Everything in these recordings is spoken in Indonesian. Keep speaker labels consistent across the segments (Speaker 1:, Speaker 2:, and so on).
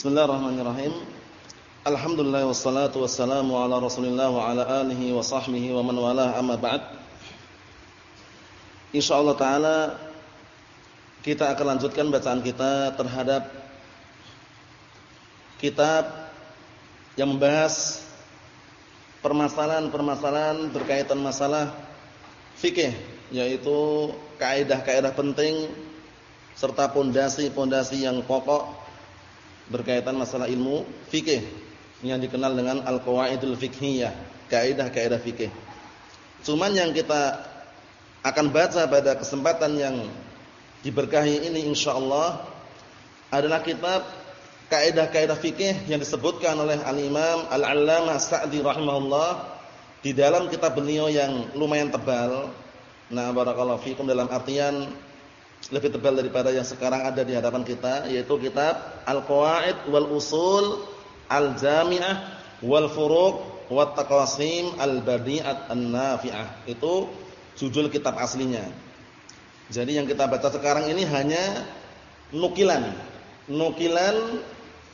Speaker 1: Bismillahirrahmanirrahim. Alhamdulillah wassalatu wassalamu ala Rasulillah wa ala alihi wa sahbihi wa man walah amma ba'd. Insyaallah taala kita akan lanjutkan bacaan kita terhadap kitab yang membahas permasalahan-permasalahan berkaitan masalah fikih yaitu kaidah-kaidah penting serta pondasi-pondasi yang pokok berkaitan masalah ilmu fikih yang dikenal dengan al-qawaidul fiqhiyah, kaidah-kaidah fikih. Cuman yang kita akan baca pada kesempatan yang diberkahi ini insyaallah adalah kitab kaidah-kaidah fikih yang disebutkan oleh al-Imam Al-Allamah Sa'di rahimahullah di dalam kitab beliau yang lumayan tebal. Nah, barakallahu fikum dalam artian lebih tebal daripada yang sekarang ada di hadapan kita yaitu kitab Al-Qawaid wal Usul Al-Jami'ah wal Furuq wat Taqasim Al-Badi'at An-Nafi'ah. Itu judul kitab aslinya. Jadi yang kita baca sekarang ini hanya nukilan. Nukilan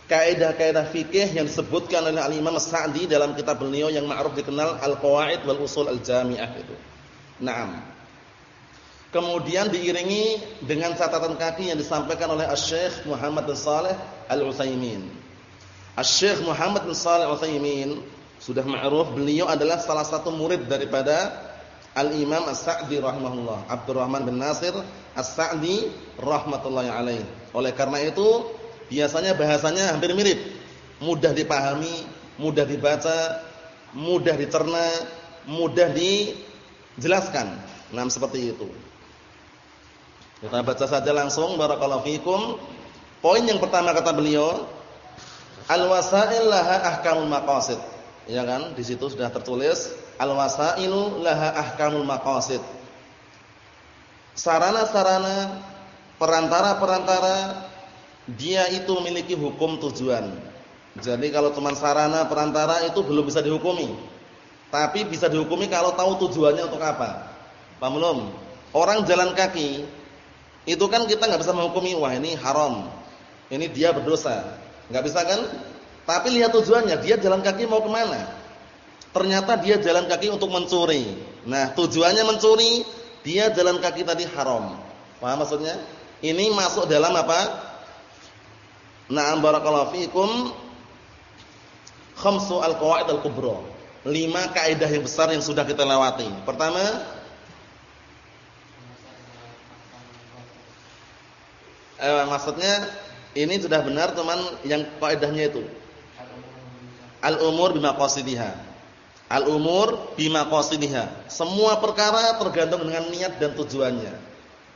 Speaker 1: kaidah-kaidah fikih yang disebutkan oleh Al-Imam Sa'di dalam kitab beliau yang ma'ruf dikenal Al-Qawaid wal Usul Al-Jami'ah itu. Naam. Kemudian diiringi dengan catatan kaki yang disampaikan oleh Asy-Syaikh Muhammad bin Shalih Al-Utsaimin. Asy-Syaikh Muhammad bin Shalih Al-Utsaimin sudah ma'ruf beliau adalah salah satu murid daripada Al-Imam As-Sa'di rahimahullah, Abdurrahman bin Nasir As-Sa'di rahmatullahi alaih. Oleh karena itu, biasanya bahasanya hampir mirip, mudah dipahami, mudah dibaca, mudah dicerna, mudah dijelaskan. Nah, seperti itu. Kita baca saja langsung barakallahu fikum. Poin yang pertama kata beliau, al-wasail laha ahkamul maqasid. Ya kan? Di situ sudah tertulis al-wasailu laha ahkamul maqasid. Sarana-sarana perantara-perantara dia itu memiliki hukum tujuan. Jadi kalau cuma sarana perantara itu belum bisa dihukumi. Tapi bisa dihukumi kalau tahu tujuannya untuk apa. Paham belum? Orang jalan kaki itu kan kita nggak bisa menghukumi wah ini haram. Ini dia berdosa. nggak bisa kan? Tapi lihat tujuannya, dia jalan kaki mau ke mana? Ternyata dia jalan kaki untuk mencuri. Nah, tujuannya mencuri, dia jalan kaki tadi haram. Paham maksudnya? Ini masuk dalam apa? Na'am barakallahu fikum khamsu al-qawaid al-kubra. Lima kaidah yang besar yang sudah kita lewati. Pertama, eh, maksudnya ini sudah benar teman yang kaidahnya itu. Al-umur bima qasidiha. Al-umur bima qasidiha. Semua perkara tergantung dengan niat dan tujuannya.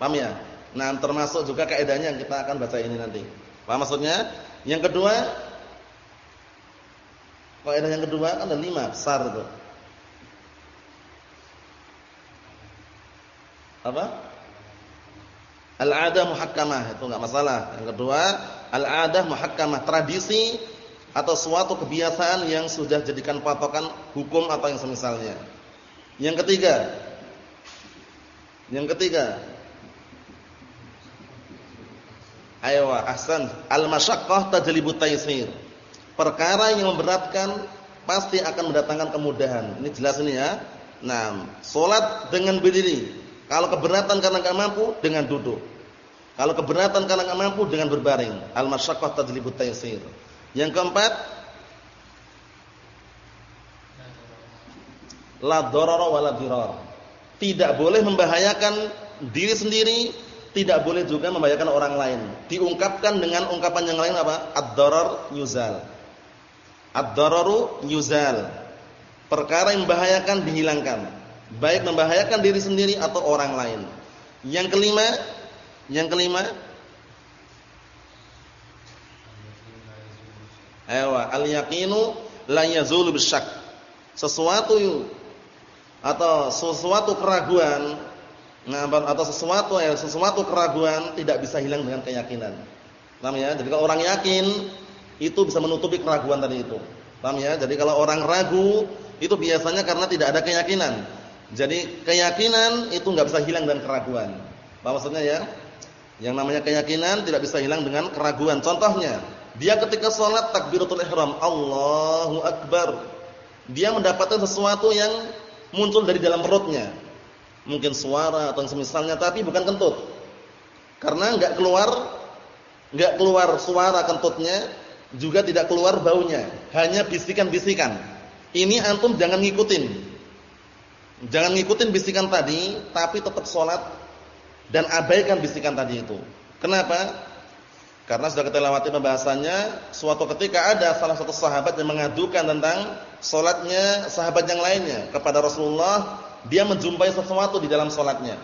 Speaker 1: Paham ya? Nah, termasuk juga kaidahnya yang kita akan baca ini nanti. Paham maksudnya? Yang kedua Kaidah yang kedua kan ada lima besar itu. Apa? Al-'adah muhakkamah itu enggak masalah. Yang kedua, al-'adah muhakkamah, tradisi atau suatu kebiasaan yang sudah jadikan patokan hukum atau yang semisalnya. Yang ketiga, yang ketiga, ayo ahsan, al-masyaqqah tajlibu taysir. Perkara yang memberatkan pasti akan mendatangkan kemudahan. Ini jelas ini ya. Nah, salat dengan berdiri kalau keberatan karena enggak mampu dengan duduk. Kalau keberatan karena enggak mampu dengan berbaring. Al-masyaqqah tadlibut taysir. Yang keempat, la darara wala dirar. Tidak boleh membahayakan diri sendiri, tidak boleh juga membahayakan orang lain. Diungkapkan dengan ungkapan yang lain apa? Ad-darar yuzal. Ad-dararu yuzal. Perkara yang membahayakan dihilangkan baik membahayakan diri sendiri atau orang lain. Yang kelima, yang kelima Ewa, al-yaqinu la yazulu bisyak. Sesuatu atau sesuatu keraguan atau sesuatu ya, sesuatu keraguan tidak bisa hilang dengan keyakinan. Paham ya? Jadi kalau orang yakin itu bisa menutupi keraguan tadi itu. Paham ya? Jadi kalau orang ragu itu biasanya karena tidak ada keyakinan. Jadi keyakinan itu nggak bisa hilang dengan keraguan. Apa maksudnya ya? Yang namanya keyakinan tidak bisa hilang dengan keraguan. Contohnya, Dia ketika sholat takbiratul ihram, Allahu Akbar. Dia mendapatkan sesuatu yang muncul dari dalam perutnya. Mungkin suara atau semisalnya, tapi bukan kentut. Karena enggak keluar enggak keluar suara kentutnya, juga tidak keluar baunya, hanya bisikan-bisikan. Ini antum jangan ngikutin. Jangan ngikutin bisikan tadi, tapi tetap sholat dan abaikan bisikan tadi itu. Kenapa? Karena sudah kita lewati pembahasannya, suatu ketika ada salah satu sahabat yang mengadukan tentang solatnya sahabat yang lainnya kepada Rasulullah, dia menjumpai sesuatu di dalam solatnya.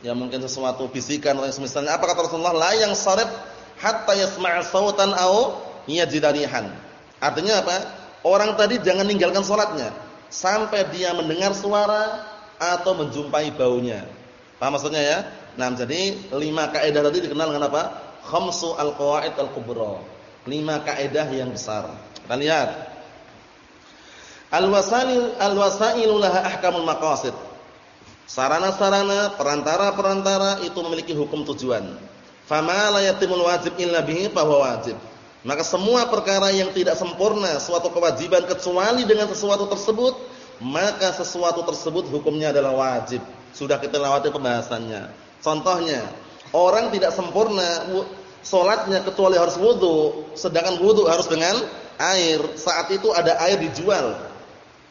Speaker 1: Ya mungkin sesuatu bisikan atau semisalnya. Apa kata Rasulullah? La yang sarif hatta yasma'a sautan au yajidarihan. Artinya apa? Orang tadi jangan ninggalkan solatnya sampai dia mendengar suara atau menjumpai baunya. Paham maksudnya ya? Nah, jadi lima kaidah tadi dikenal dengan apa? khamsu al-qawaid al-kubra. Lima kaidah yang besar. Kita lihat. Al-wasail al-wasailu laha ahkamul maqasid. Sarana-sarana, perantara-perantara itu memiliki hukum tujuan. Fama la yatimul wajib illa bihi fa wajib. Maka semua perkara yang tidak sempurna suatu kewajiban kecuali dengan sesuatu tersebut, maka sesuatu tersebut hukumnya adalah wajib. Sudah kita lewati pembahasannya. Contohnya, Orang tidak sempurna solatnya kecuali harus wudhu, sedangkan wudhu harus dengan air. Saat itu ada air dijual.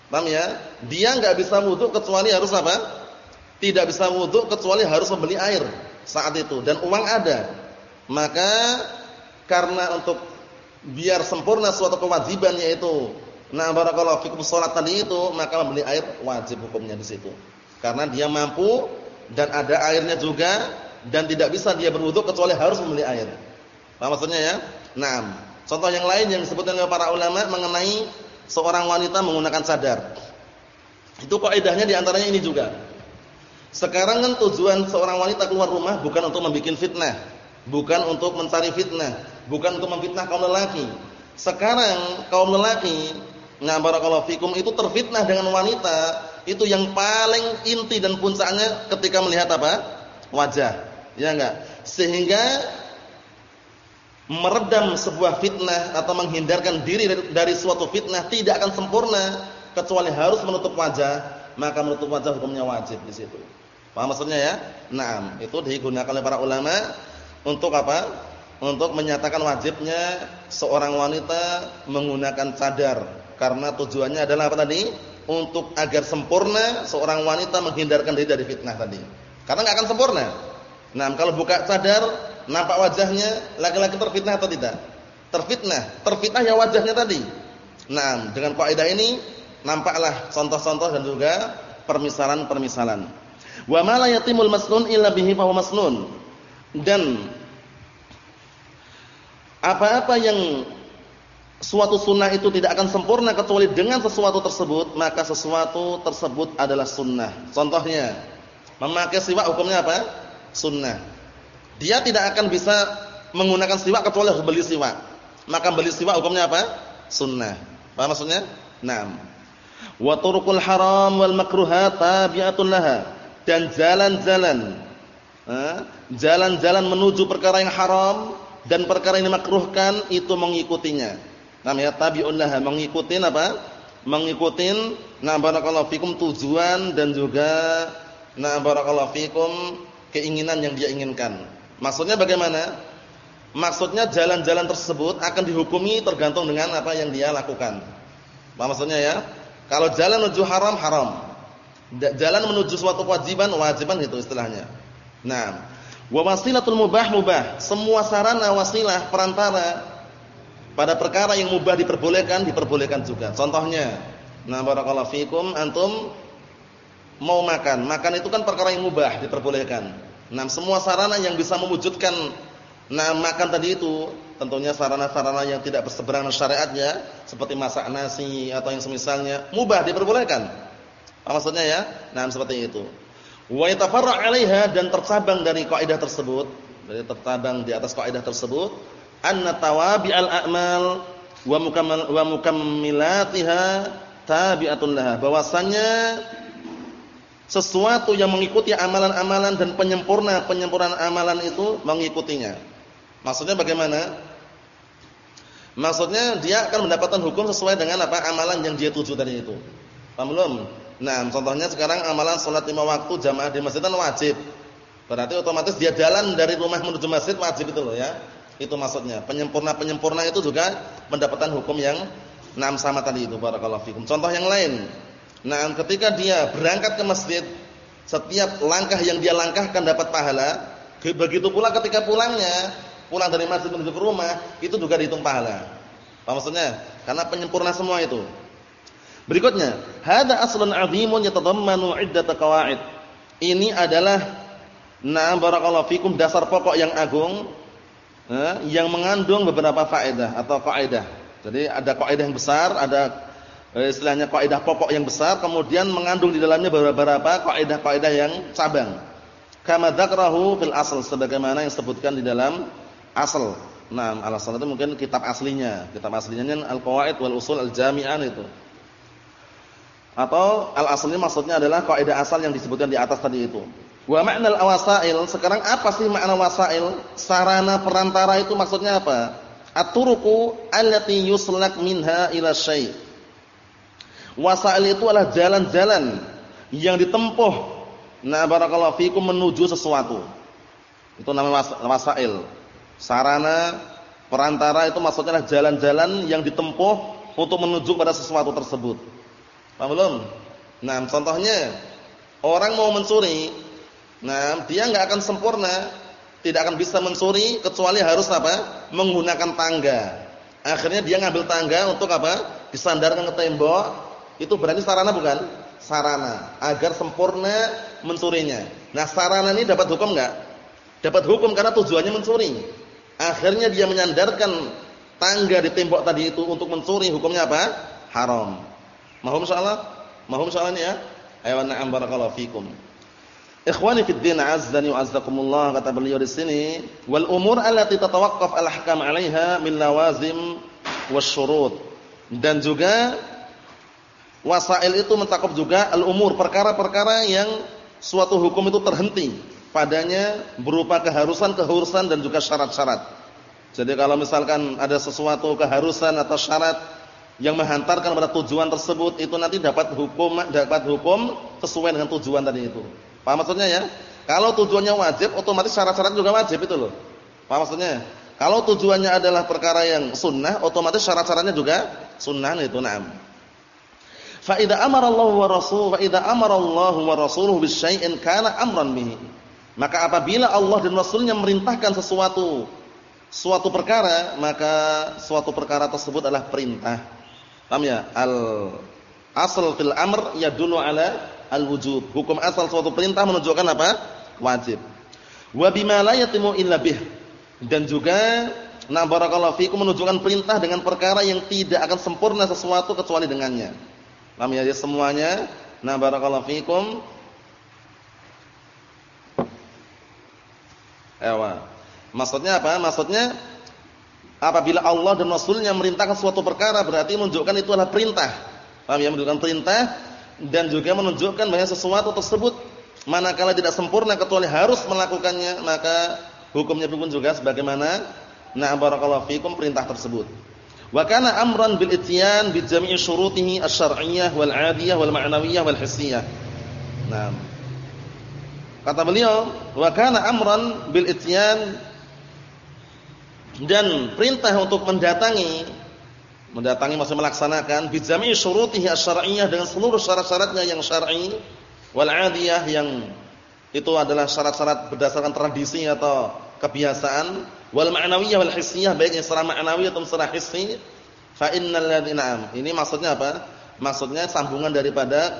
Speaker 1: Paham ya? Dia nggak bisa wudhu kecuali harus apa? Tidak bisa wudhu kecuali harus membeli air saat itu dan uang ada. Maka karena untuk biar sempurna suatu kewajiban yaitu nah barakallahu fikum salat tadi itu, maka membeli air wajib hukumnya di situ. Karena dia mampu dan ada airnya juga dan tidak bisa dia berwudu kecuali harus membeli air. Paham maksudnya ya? Naam. Contoh yang lain yang disebutkan oleh para ulama mengenai seorang wanita menggunakan cadar. Itu kaidahnya di antaranya ini juga. Sekarang kan tujuan seorang wanita keluar rumah bukan untuk membuat fitnah, bukan untuk mencari fitnah, bukan untuk memfitnah kaum lelaki. Sekarang kaum lelaki, nah barakallahu fikum itu terfitnah dengan wanita, itu yang paling inti dan puncaknya ketika melihat apa? wajah. Ya enggak? Sehingga meredam sebuah fitnah atau menghindarkan diri dari, suatu fitnah tidak akan sempurna kecuali harus menutup wajah, maka menutup wajah hukumnya wajib di situ. Paham maksudnya ya? Naam, itu digunakan oleh para ulama untuk apa? Untuk menyatakan wajibnya seorang wanita menggunakan cadar karena tujuannya adalah apa tadi? Untuk agar sempurna seorang wanita menghindarkan diri dari fitnah tadi. Karena enggak akan sempurna. Nah, kalau buka cadar, nampak wajahnya, laki-laki terfitnah atau tidak? Terfitnah. Terfitnah ya wajahnya tadi. Nah, dengan kaidah ini nampaklah contoh-contoh dan juga permisalan-permisalan. Wa ma la yatimul masnun illa bihi fa masnun. Dan apa-apa yang suatu sunnah itu tidak akan sempurna kecuali dengan sesuatu tersebut, maka sesuatu tersebut adalah sunnah. Contohnya, memakai siwak hukumnya apa? sunnah. Dia tidak akan bisa menggunakan siwak kecuali beli siwak. Maka beli siwak hukumnya apa? Sunnah. Paham maksudnya? Naam. Wa haram wal makruhat tabi'atun laha. Dan jalan-jalan jalan-jalan menuju perkara yang haram dan perkara yang dimakruhkan itu mengikutinya. Namanya tabi'un laha, mengikutin apa? Mengikutin na barakallahu fikum tujuan dan juga na barakallahu fikum keinginan yang dia inginkan. Maksudnya bagaimana? Maksudnya jalan-jalan tersebut akan dihukumi tergantung dengan apa yang dia lakukan. Apa maksudnya ya? Kalau jalan menuju haram, haram. Jalan menuju suatu kewajiban, wajiban itu istilahnya. Nah, wa wasilatul mubah mubah. Semua sarana wasilah perantara pada perkara yang mubah diperbolehkan, diperbolehkan juga. Contohnya, nah barakallahu fikum antum mau makan. Makan itu kan perkara yang mubah, diperbolehkan. Nah, semua sarana yang bisa mewujudkan nah makan tadi itu tentunya sarana-sarana yang tidak berseberangan syariatnya seperti masak nasi atau yang semisalnya mubah diperbolehkan. Apa maksudnya ya? Nah, seperti itu. Wa yatafarra 'alaiha dan tercabang dari kaidah tersebut, dari tercabang di atas kaidah tersebut, anna tawabi'al a'mal wa mukammal wa mukammilatiha tabi'atun laha. Bahwasanya sesuatu yang mengikuti amalan-amalan dan penyempurna penyempurnaan amalan itu mengikutinya. Maksudnya bagaimana? Maksudnya dia akan mendapatkan hukum sesuai dengan apa amalan yang dia tuju tadi itu. Paham belum? Nah, contohnya sekarang amalan sholat lima waktu jamaah di masjid kan wajib. Berarti otomatis dia jalan dari rumah menuju masjid wajib itu loh ya. Itu maksudnya. Penyempurna-penyempurna itu juga mendapatkan hukum yang enam sama tadi itu barakallahu fikum. Contoh yang lain. Nah, ketika dia berangkat ke masjid, setiap langkah yang dia langkahkan dapat pahala. Begitu pula ketika pulangnya, pulang dari masjid menuju ke rumah, itu juga dihitung pahala. Apa maksudnya? Karena penyempurna semua itu. Berikutnya, hada aslun 'azimun yatadammanu 'iddata qawaid. Ini adalah na barakallahu fikum dasar pokok yang agung eh, yang mengandung beberapa faedah atau kaidah. Jadi ada kaidah yang besar, ada eh, istilahnya kaidah pokok yang besar, kemudian mengandung di dalamnya beberapa kaidah-kaidah yang cabang. Kama dzakrahu fil asl sebagaimana yang disebutkan di dalam asal. Nah, al-asal itu mungkin kitab aslinya. Kitab aslinya al-qawaid wal usul al-jami'an itu. Atau al-aslnya maksudnya adalah kaidah asal yang disebutkan di atas tadi itu. Wa ma'nal awasail, sekarang apa sih makna wasail? Sarana perantara itu maksudnya apa? At-turuqu allati yuslak minha ila syai'. Wasail itu adalah jalan-jalan yang ditempuh nah barakallahu fikum menuju sesuatu. Itu namanya wasail. Sarana perantara itu maksudnya adalah jalan-jalan yang ditempuh untuk menuju pada sesuatu tersebut. Paham belum? Nah, contohnya orang mau mencuri Nah, dia nggak akan sempurna, tidak akan bisa mencuri kecuali harus apa? Menggunakan tangga. Akhirnya dia ngambil tangga untuk apa? Disandarkan ke tembok. Itu berarti sarana bukan? Sarana agar sempurna mencurinya. Nah, sarana ini dapat hukum nggak? Dapat hukum karena tujuannya mencuri. Akhirnya dia menyandarkan tangga di tembok tadi itu untuk mencuri, hukumnya apa? Haram. Mahum insyaallah? Mahum insyaallah ya? Ayo na'am barakallahu fikum. Ikhwani fid din azdani wa azzakumullah kata beliau di sini wal umur allati tatawaqqaf al ahkam 'alaiha min lawazim wasyurut dan juga wasail itu mencakup juga al umur perkara-perkara yang suatu hukum itu terhenti padanya berupa keharusan-keharusan dan juga syarat-syarat. Jadi kalau misalkan ada sesuatu keharusan atau syarat yang menghantarkan pada tujuan tersebut itu nanti dapat hukum dapat hukum sesuai dengan tujuan tadi itu. Paham maksudnya ya? Kalau tujuannya wajib, otomatis syarat-syarat juga wajib itu loh. Paham maksudnya? Kalau tujuannya adalah perkara yang sunnah, otomatis syarat-syaratnya juga sunnah itu na'am. Fa idza amara Allah wa rasul, fa idza amara Allah wa rasuluhu bisyai'in kana amran bihi. Maka apabila Allah dan Rasulnya merintahkan sesuatu suatu perkara, maka suatu perkara tersebut adalah perintah. Paham ya? Al asal fil amr yadullu ala al-wujub. Hukum asal suatu perintah menunjukkan apa? Wajib. Wa bima la yatimu illa bih. Dan juga na barakallahu fikum menunjukkan perintah dengan perkara yang tidak akan sempurna sesuatu kecuali dengannya. Paham ya? semuanya na barakallahu fikum Ewa. Maksudnya apa? Maksudnya apabila Allah dan Rasulnya merintahkan suatu perkara berarti menunjukkan itu adalah perintah. Paham ya? Menunjukkan perintah dan juga menunjukkan bahwa sesuatu tersebut manakala tidak sempurna kecuali harus melakukannya maka hukumnya pun juga sebagaimana na barakallahu fikum perintah tersebut. Wa kana amran bil ityan bi jami'i syurutihi asy-syar'iyyah wal 'adiyah wal ma'nawiyyah wal hissiyah. Nah. Kata beliau, wa kana amran bil ityan dan perintah untuk mendatangi mendatangi masih melaksanakan bijami syurutihi asy-syar'iyyah dengan seluruh syarat-syaratnya yang syar'i wal 'adiyah yang itu adalah syarat-syarat berdasarkan tradisi atau kebiasaan wal ma'nawiyyah wal hissiyah baik yang secara ma'nawi atau secara hissi fa innal ladzina ini maksudnya apa? Maksudnya sambungan daripada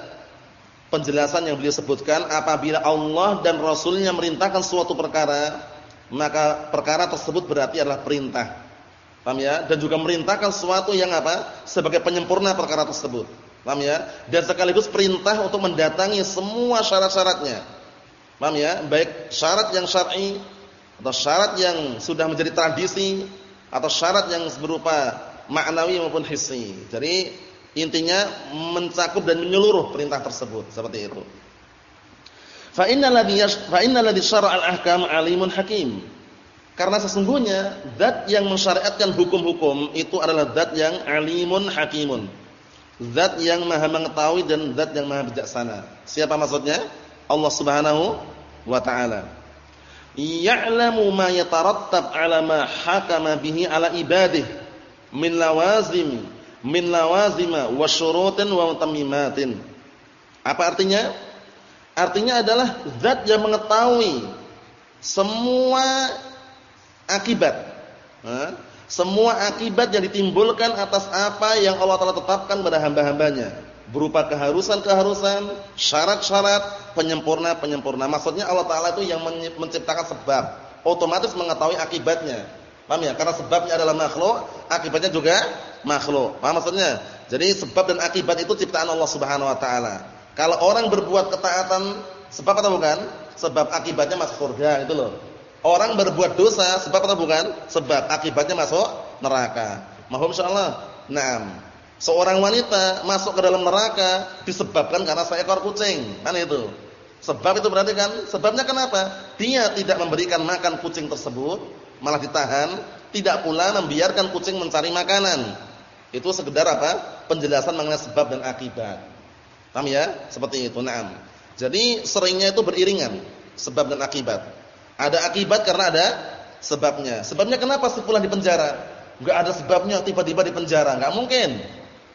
Speaker 1: penjelasan yang beliau sebutkan apabila Allah dan Rasulnya merintahkan suatu perkara maka perkara tersebut berarti adalah perintah Paham ya? Dan juga merintahkan sesuatu yang apa? Sebagai penyempurna perkara tersebut. Paham ya? Dan sekaligus perintah untuk mendatangi semua syarat-syaratnya. Paham ya? Baik syarat yang syar'i atau syarat yang sudah menjadi tradisi atau syarat yang berupa maknawi maupun hissi. Jadi intinya mencakup dan menyeluruh perintah tersebut seperti itu. Fa innal fa innal ladzi al-ahkam alimun hakim. Karena sesungguhnya zat yang mensyariatkan hukum-hukum itu adalah zat yang alimun hakimun. Zat yang maha mengetahui dan zat yang maha bijaksana. Siapa maksudnya? Allah Subhanahu wa taala. Ya'lamu ma yatarattab 'ala ma hakama bihi 'ala ibadihi min lawazim min lawazima wa syurutin wa mutammimatin. Apa artinya? Artinya adalah zat yang mengetahui semua akibat. Semua akibat yang ditimbulkan atas apa yang Allah Taala tetapkan pada hamba-hambanya berupa keharusan-keharusan, syarat-syarat, penyempurna-penyempurna. Maksudnya Allah Taala itu yang menciptakan sebab, otomatis mengetahui akibatnya. Paham ya? Karena sebabnya adalah makhluk, akibatnya juga makhluk. Paham maksudnya? Jadi sebab dan akibat itu ciptaan Allah Subhanahu wa taala. Kalau orang berbuat ketaatan sebab atau bukan? Sebab akibatnya masuk surga itu loh. Orang berbuat dosa sebab atau bukan? Sebab akibatnya masuk neraka. Mahum insyaallah. Naam. Seorang wanita masuk ke dalam neraka disebabkan karena seekor kucing. Kan itu. Sebab itu berarti kan sebabnya kenapa? Dia tidak memberikan makan kucing tersebut, malah ditahan, tidak pula membiarkan kucing mencari makanan. Itu sekedar apa? Penjelasan mengenai sebab dan akibat. Paham ya? Seperti itu. Naam. Jadi seringnya itu beriringan sebab dan akibat. Ada akibat karena ada sebabnya. Sebabnya kenapa si fulan di penjara? Enggak ada sebabnya tiba-tiba di penjara, enggak mungkin.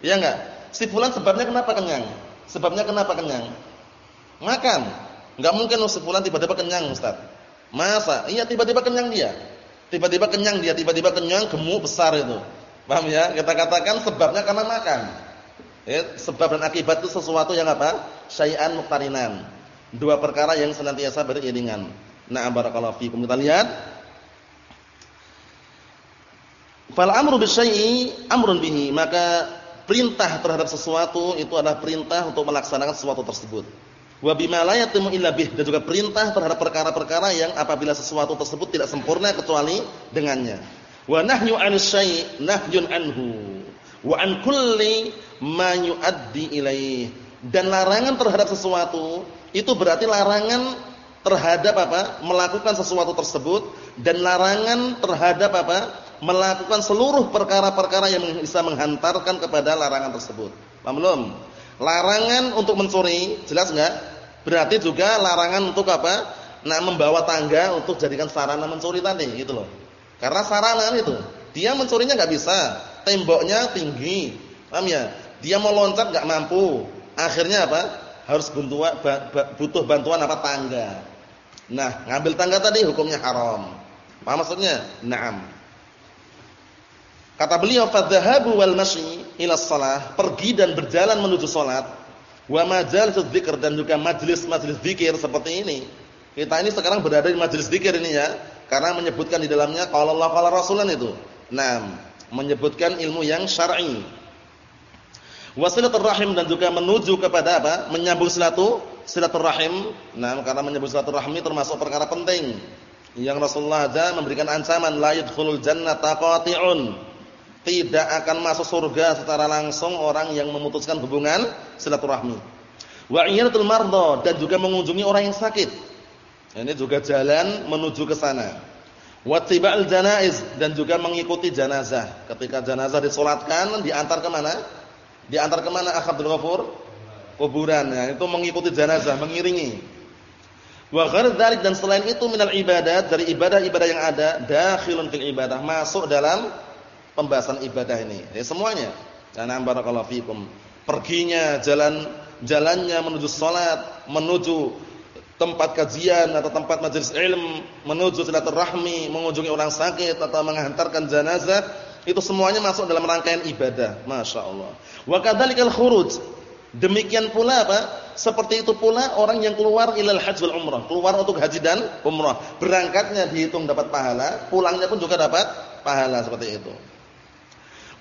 Speaker 1: Iya enggak? Si fulan sebabnya kenapa kenyang? Sebabnya kenapa kenyang? Makan. Enggak mungkin si fulan tiba-tiba kenyang, Ustaz. Masa? Iya tiba-tiba kenyang dia. Tiba-tiba kenyang dia, tiba-tiba kenyang gemuk besar itu. Paham ya? Kita katakan sebabnya karena makan. Ya, sebab dan akibat itu sesuatu yang apa? Syai'an muqtarinan. Dua perkara yang senantiasa beriringan. Nah, barakallahu fikum. Kita lihat. Fal amru bisyai'i amrun bihi, maka perintah terhadap sesuatu itu adalah perintah untuk melaksanakan sesuatu tersebut. Wa bima la yatimu illa bih dan juga perintah terhadap perkara-perkara yang apabila sesuatu tersebut tidak sempurna kecuali dengannya. Wa nahyu 'anil syai' nahyun anhu wa an kulli ma yuaddi ilaih. Dan larangan terhadap sesuatu itu berarti larangan terhadap apa? melakukan sesuatu tersebut dan larangan terhadap apa? melakukan seluruh perkara-perkara yang bisa menghantarkan kepada larangan tersebut. Paham belum? Larangan untuk mencuri, jelas enggak? Berarti juga larangan untuk apa? Nah, membawa tangga untuk jadikan sarana mencuri tadi, gitu loh. Karena sarana itu, dia mencurinya enggak bisa, temboknya tinggi. Paham ya? Dia mau loncat enggak mampu. Akhirnya apa? Harus butuh bantuan apa? Tangga. Nah, ngambil tangga tadi hukumnya haram. Apa maksudnya? Naam. Kata beliau, "Fadhahabu wal masyi ila shalah", pergi dan berjalan menuju salat. Wa majalisudz dzikr dan juga majelis-majelis zikir seperti ini. Kita ini sekarang berada di majelis zikir ini ya, karena menyebutkan di dalamnya qala Allah qala Rasulan itu. Naam, menyebutkan ilmu yang syar'i. Wasilatul dan juga menuju kepada apa? Menyambung silatu silaturahim. Nah, karena menyebut silaturahmi termasuk perkara penting yang Rasulullah ada memberikan ancaman la yadkhulul jannata qati'un. Tidak akan masuk surga secara langsung orang yang memutuskan hubungan silaturahmi. Wa iyadatul mardha dan juga mengunjungi orang yang sakit. Ini juga jalan menuju ke sana. Wa tiba'il janaiz dan juga mengikuti jenazah. Ketika jenazah disolatkan diantar ke mana? Diantar ke mana Akhadul Ghafur? Kuburan ya, itu mengikuti jenazah, mengiringi. Wa dzalik dan selain itu minal ibadat dari ibadah-ibadah yang ada dakhilun fil ibadah masuk dalam pembahasan ibadah ini. Ya semuanya. Karena barakallahu fikum. Perginya jalan jalannya menuju salat, menuju tempat kajian atau tempat majelis ilmu, menuju silaturahmi, mengunjungi orang sakit atau menghantarkan jenazah, itu semuanya masuk dalam rangkaian ibadah. Masya Allah. Wa kadzalikal khuruj Demikian pula apa? Seperti itu pula orang yang keluar ilal hajj wal umrah, keluar untuk haji dan umrah. Berangkatnya dihitung dapat pahala, pulangnya pun juga dapat pahala seperti itu.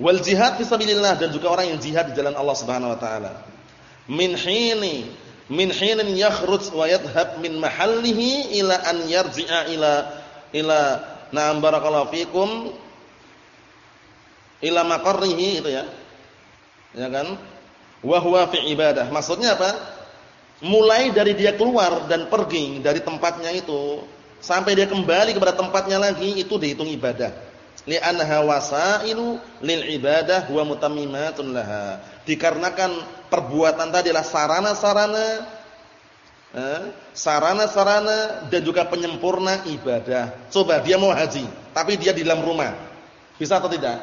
Speaker 1: Wal jihad fi sabilillah dan juga orang yang jihad di jalan Allah Subhanahu wa taala. Min hini min hinin yakhruj wa yadhhab min mahallihi ila an yarji'a ila ila na'am barakallahu fikum ila maqarrihi itu ya. Ya kan? Wahwa fi ibadah. Maksudnya apa? Mulai dari dia keluar dan pergi dari tempatnya itu sampai dia kembali kepada tempatnya lagi itu dihitung ibadah. Li'annaha wasailu lil ibadah wa mutammimatun laha. Dikarenakan perbuatan tadi adalah sarana-sarana eh, sarana-sarana dan juga penyempurna ibadah. Coba dia mau haji, tapi dia di dalam rumah. Bisa atau tidak?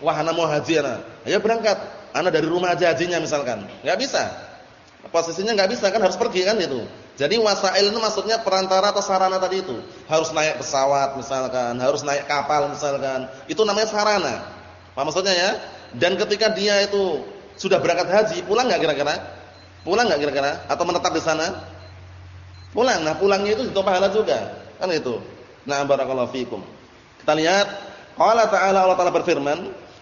Speaker 1: Wahana mau haji ana. Ayo berangkat. Ana dari rumah aja hajinya misalkan. Enggak bisa. Posisinya enggak bisa kan harus pergi kan itu. Jadi wasail itu maksudnya perantara atau sarana tadi itu. Harus naik pesawat misalkan, harus naik kapal misalkan. Itu namanya sarana. Maksudnya ya? Dan ketika dia itu sudah berangkat haji, pulang enggak kira-kira? Pulang enggak kira-kira? Atau menetap di sana? Pulang. Nah, pulangnya itu dihitung pahala juga. Kan itu. Nah, barakallahu fikum. Kita lihat Allah Ta'ala Allah Ta'ala berfirman,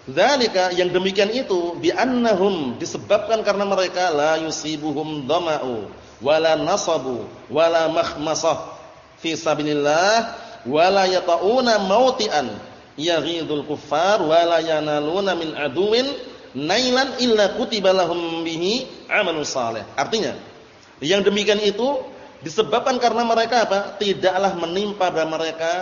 Speaker 1: "Dzalika yang demikian itu bi annahum disebabkan karena mereka la yusibuhum dhama'u wala nasabu wala makhmasah fi sabilillah wala yata'una mautian yaghidul kuffar wala yanaluna min aduwin nailan illa kutiba lahum bihi amalun salih. Artinya, yang demikian itu disebabkan karena mereka apa? Tidaklah menimpa pada mereka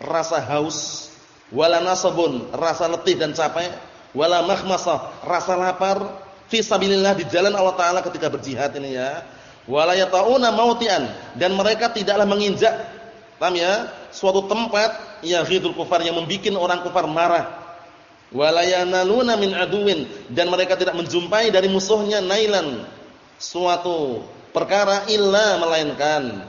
Speaker 1: rasa haus, wala nasabun, rasa letih dan capek, wala makhmasah, rasa lapar. Fi sabilillah di jalan Allah taala ketika berjihad ini ya. Wala yatauna mautian dan mereka tidaklah menginjak. Paham ya? Suatu tempat yang ghidul kufar yang membuat orang kufar marah. Wala yanaluna min aduwin dan mereka tidak menjumpai dari musuhnya nailan. Suatu perkara illa melainkan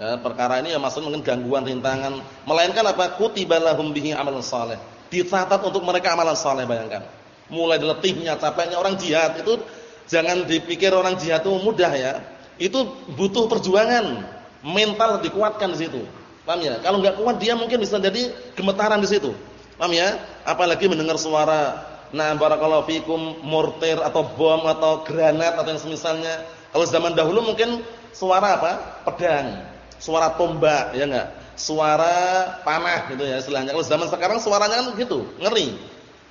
Speaker 1: ya, perkara ini ya maksud mungkin gangguan rintangan melainkan apa kutiba lahum bihi amalan saleh dicatat untuk mereka amalan saleh bayangkan mulai letihnya capeknya orang jihad itu jangan dipikir orang jihad itu mudah ya itu butuh perjuangan, mental dikuatkan di situ. Paham ya? Kalau enggak kuat dia mungkin bisa jadi gemetaran di situ. Paham ya? Apalagi mendengar suara nah barakallahu fikum mortir atau bom atau granat atau yang semisalnya. Kalau zaman dahulu mungkin suara apa? Pedang, suara tombak, ya enggak? Suara panah gitu ya istilahnya. Kalau zaman sekarang suaranya kan gitu, ngeri.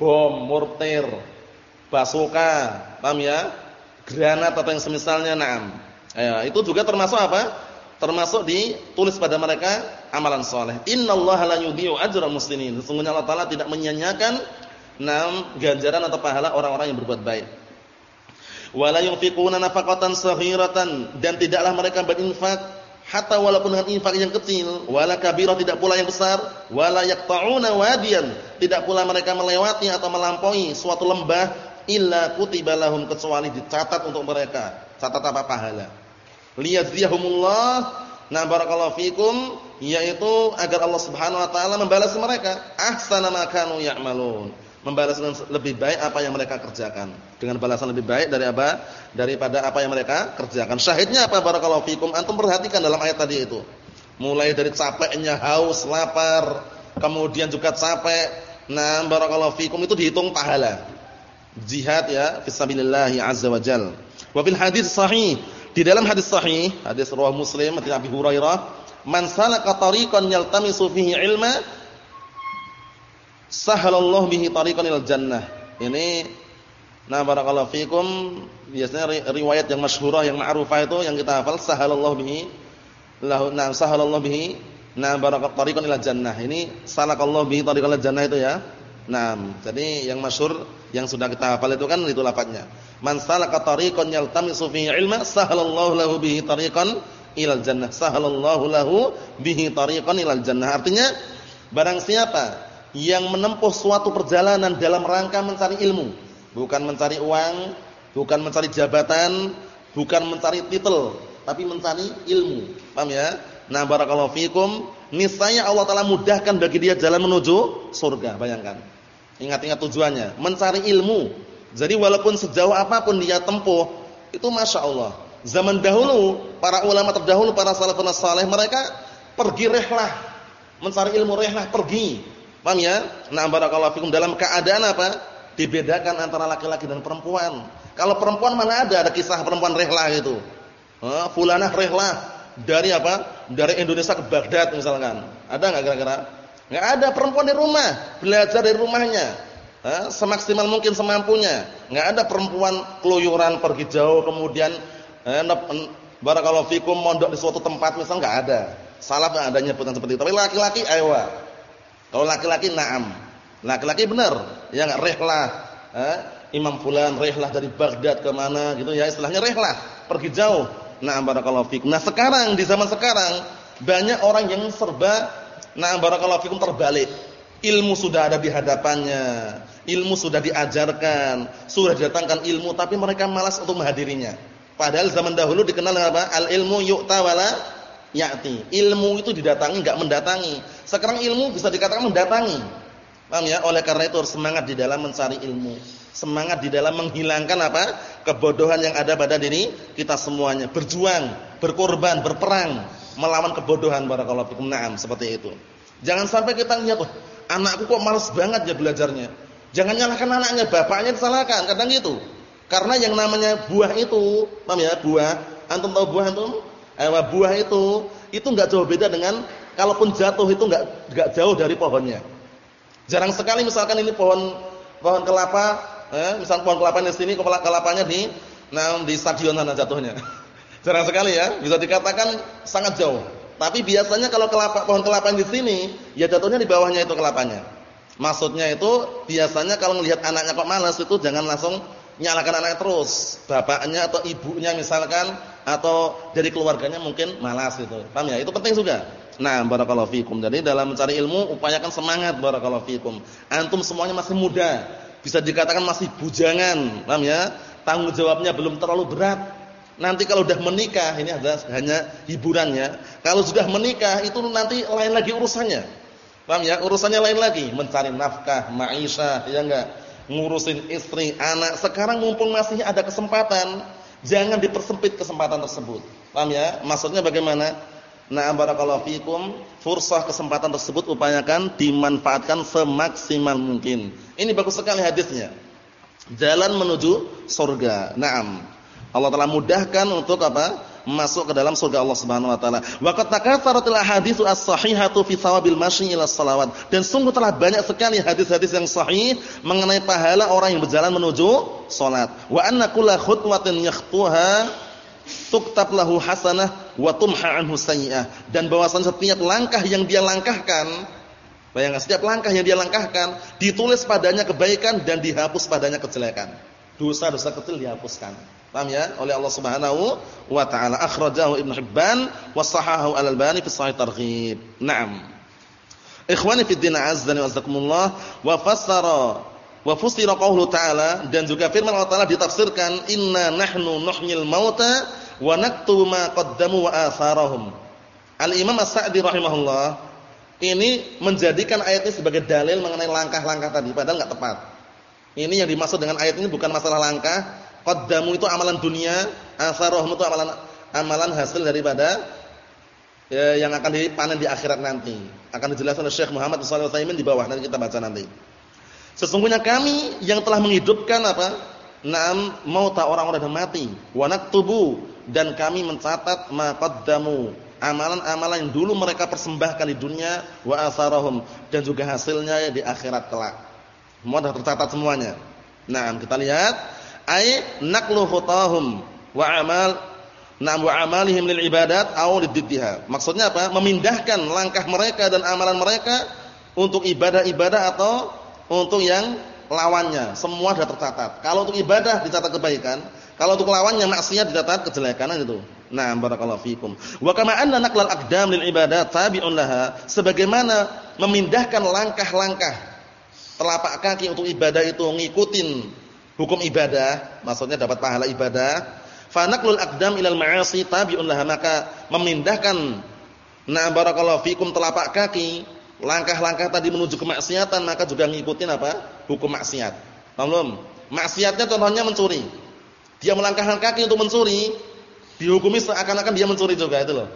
Speaker 1: Bom, mortir, basoka, paham ya? Granat atau yang semisalnya, na'am. Ya, itu juga termasuk apa? Termasuk ditulis pada mereka amalan soleh. Innallaha la yudhi'u ajral muslimin. Sesungguhnya Allah Taala tidak menyia-nyiakan enam ganjaran atau pahala orang-orang yang berbuat baik. Wala yunfiquna nafaqatan saghiratan dan tidaklah mereka berinfak hatta walaupun dengan infak yang kecil, wala kabirah tidak pula yang besar, wala yaqta'una wadiyan, tidak pula mereka melewati atau melampaui suatu lembah illa kutiba lahum kecuali dicatat untuk mereka. Catat apa pahala liyadziyahumullah na barakallahu fikum yaitu agar Allah Subhanahu wa taala membalas mereka ahsana ma kanu ya'malun membalas dengan lebih baik apa yang mereka kerjakan. Dengan balasan lebih baik dari apa? Daripada apa yang mereka kerjakan. Syahidnya apa? Barakallahu fikum. Antum perhatikan dalam ayat tadi itu. Mulai dari capeknya haus lapar kemudian juga capek. Nah barakallahu fikum itu dihitung pahala. Jihad ya fisabilillah azza wajal wa bil hadis sahih. Di dalam hadis sahih, hadis riwayat Muslim dari Abi Hurairah, "Man salaka tariqan yaltamisu fihi ilma, sahalallahu bihi tariqan ilal jannah." Ini nah barakallahu fikum, biasanya riwayat yang masyhurah yang ma'rufah itu yang kita hafal sahalallahu bihi lahu nah sahalallahu bihi nah barakat tariqan ilal jannah. Ini salakallahu bihi tariqan ilal jannah itu ya. Nah, jadi yang masyhur yang sudah kita hafal itu kan itu lafadznya. Man salaka tariqan yaltamisu fihi ilma sahalallahu lahu bihi tariqan ilal jannah. Sahalallahu lahu bihi tariqan ilal jannah. Artinya barang siapa yang menempuh suatu perjalanan dalam rangka mencari ilmu, bukan mencari uang, bukan mencari jabatan, bukan mencari titel, tapi mencari ilmu. Paham ya? Nah, barakallahu fikum, niscaya Allah taala mudahkan bagi dia jalan menuju surga, bayangkan. Ingat-ingat tujuannya, mencari ilmu. Jadi walaupun sejauh apa pun dia tempuh, itu masya Allah. Zaman dahulu, para ulama terdahulu, para salafun saleh, mereka pergi rehlah, mencari ilmu rehlah, pergi. Paham ya? Nah, barakallahu fikum dalam keadaan apa? Dibedakan antara laki-laki dan perempuan. Kalau perempuan mana ada ada kisah perempuan rehlah itu? Huh? Fulanah rehlah dari apa? Dari Indonesia ke Baghdad misalkan. Ada nggak kira-kira? Enggak ada perempuan di rumah, belajar dari rumahnya. Eh, semaksimal mungkin semampunya. Enggak ada perempuan keluyuran pergi jauh kemudian eh, barakallahu fikum mondok di suatu tempat misal enggak ada. Salaf ada nyebutan seperti itu. Tapi laki-laki aywa. Kalau laki-laki na'am. Laki-laki benar. Ya enggak rehlah. Eh? Imam fulan rehlah dari Baghdad ke mana gitu ya istilahnya rehlah, pergi jauh. Na'am barakallahu fikum. Nah, sekarang di zaman sekarang banyak orang yang serba na'am barakallahu fikum terbalik. Ilmu sudah ada di hadapannya. Ilmu sudah diajarkan, sudah didatangkan ilmu tapi mereka malas untuk menghadirinya. Padahal zaman dahulu dikenal dengan apa? Al ilmu yu'ta wala ya'ti. Ilmu itu didatangi enggak mendatangi. Sekarang ilmu bisa dikatakan mendatangi. Paham ya? Oleh karena itu harus semangat di dalam mencari ilmu. Semangat di dalam menghilangkan apa? kebodohan yang ada pada diri kita semuanya. Berjuang, berkorban, berperang melawan kebodohan barakallahu fikum. Naam, seperti itu. Jangan sampai kita lihat, oh, anakku kok malas banget ya belajarnya. Jangan nyalahkan anaknya, bapaknya disalahkan, kadang gitu. Karena yang namanya buah itu, paham ya? Buah, antum tahu buah antum? Eh, buah itu itu enggak jauh beda dengan kalaupun jatuh itu enggak enggak jauh dari pohonnya. Jarang sekali misalkan ini pohon pohon kelapa, eh, misal pohon kelapa di sini, kepala kelapanya di nah di stadion sana jatuhnya. Jarang sekali ya, bisa dikatakan sangat jauh. Tapi biasanya kalau kelapa pohon kelapa di sini, ya jatuhnya di bawahnya itu kelapanya. Maksudnya itu biasanya kalau melihat anaknya kok malas itu jangan langsung nyalakan anaknya terus, bapaknya atau ibunya misalkan atau dari keluarganya mungkin malas gitu. Paham ya? Itu penting juga. Nah, barakallahu fikum. Jadi dalam mencari ilmu upayakan semangat barakallahu fikum. Antum semuanya masih muda, bisa dikatakan masih bujangan, paham ya? Tanggung jawabnya belum terlalu berat. Nanti kalau sudah menikah ini adalah hanya hiburannya. Kalau sudah menikah itu nanti lain lagi urusannya. Paham ya? Urusannya lain lagi, mencari nafkah, maisha, ya enggak? ngurusin istri, anak. Sekarang mumpung masih ada kesempatan, jangan dipersempit kesempatan tersebut. Paham ya? Maksudnya bagaimana? Nah, barakallahu fikum, fursah kesempatan tersebut upayakan dimanfaatkan semaksimal mungkin. Ini bagus sekali hadisnya. Jalan menuju surga. Naam. Allah telah mudahkan untuk apa? Masuk ke dalam surga Allah Subhanahu wa taala. Wa qad takatsaratil ahaditsu as-sahihatu fi thawabil masyi salawat. Dan sungguh telah banyak sekali hadis-hadis yang sahih mengenai pahala orang yang berjalan menuju salat. Wa anna kulla khutwatin yakhtuha tuktab lahu hasanah wa tumha anhu sayyi'ah. Dan bahwasanya setiap langkah yang dia langkahkan Bayangkan setiap langkah yang dia langkahkan ditulis padanya kebaikan dan dihapus padanya kejelekan. Dosa-dosa kecil dihapuskan. Paham ya? Oleh Allah Subhanahu wa taala. Akhrajahu Ibnu Hibban wa sahahahu Al-Albani fi Sahih Targhib. Naam. Ikhwani fi din azza wa jazakumullah wa fassara wa fusira qawlu ta'ala dan juga firman Allah Ta'ala ditafsirkan inna nahnu nuhyil mauta wa naktubu ma qaddamu wa atharahum. Al-Imam As-Sa'di rahimahullah ini menjadikan ayat ini sebagai dalil mengenai langkah-langkah tadi padahal enggak tepat. Ini yang dimaksud dengan ayat ini bukan masalah langkah Qaddamu itu amalan dunia, asarahum itu amalan amalan hasil daripada ya, yang akan dipanen di akhirat nanti. Akan dijelaskan oleh Syekh Muhammad sallallahu alaihi wasallam di bawah nanti kita baca nanti. Sesungguhnya kami yang telah menghidupkan apa? Naam mauta orang-orang yang mati, wa naktubu dan kami mencatat ma qaddamu, amalan-amalan yang dulu mereka persembahkan di dunia wa asarahum dan juga hasilnya di akhirat kelak. Semua sudah tercatat semuanya. Nah, kita lihat ay naqlu khutahum wa amal na'am wa amalihim lil ibadat aw liddiha. Maksudnya apa? Memindahkan langkah mereka dan amalan mereka untuk ibadah-ibadah atau untuk yang lawannya. Semua sudah tercatat. Kalau untuk ibadah dicatat kebaikan, kalau untuk lawannya maksiat dicatat kejelekan itu. Nah, barakallahu fikum. Wa kama anna naqlal aqdam lil ibadat tabi'un laha, sebagaimana memindahkan langkah-langkah telapak kaki untuk ibadah itu ngikutin hukum ibadah, maksudnya dapat pahala ibadah. Fanaqlul aqdam ilal ma'asi tabi'un laha maka memindahkan na barakallahu fikum telapak kaki langkah-langkah tadi menuju kemaksiatan maka juga ngikutin apa? hukum maksiat. Paham Maksiatnya contohnya mencuri. Dia melangkahkan kaki untuk mencuri, dihukumi seakan-akan dia mencuri juga itu loh.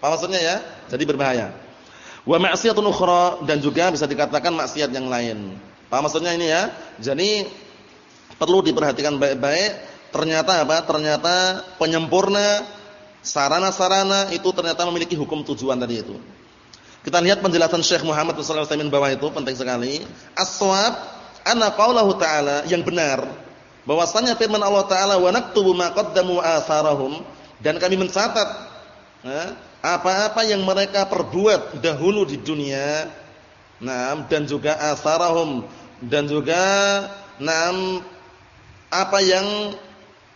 Speaker 1: Apa maksudnya ya? Jadi berbahaya. Wa maksiatun ukhra dan juga bisa dikatakan maksiat yang lain. Apa maksudnya ini ya? Jadi Perlu diperhatikan baik-baik. Ternyata apa? Ternyata penyempurna sarana-sarana itu ternyata memiliki hukum tujuan tadi itu. Kita lihat penjelasan Syekh Muhammad sallallahu alaihi wasallam bawah itu penting sekali. As-shawab anna ta'ala yang benar bahwasanya firman Allah taala wa naktubu ma qaddamu atharahum dan kami mencatat eh, apa-apa yang mereka perbuat dahulu di dunia, nah, dan juga asarahum dan juga nam apa yang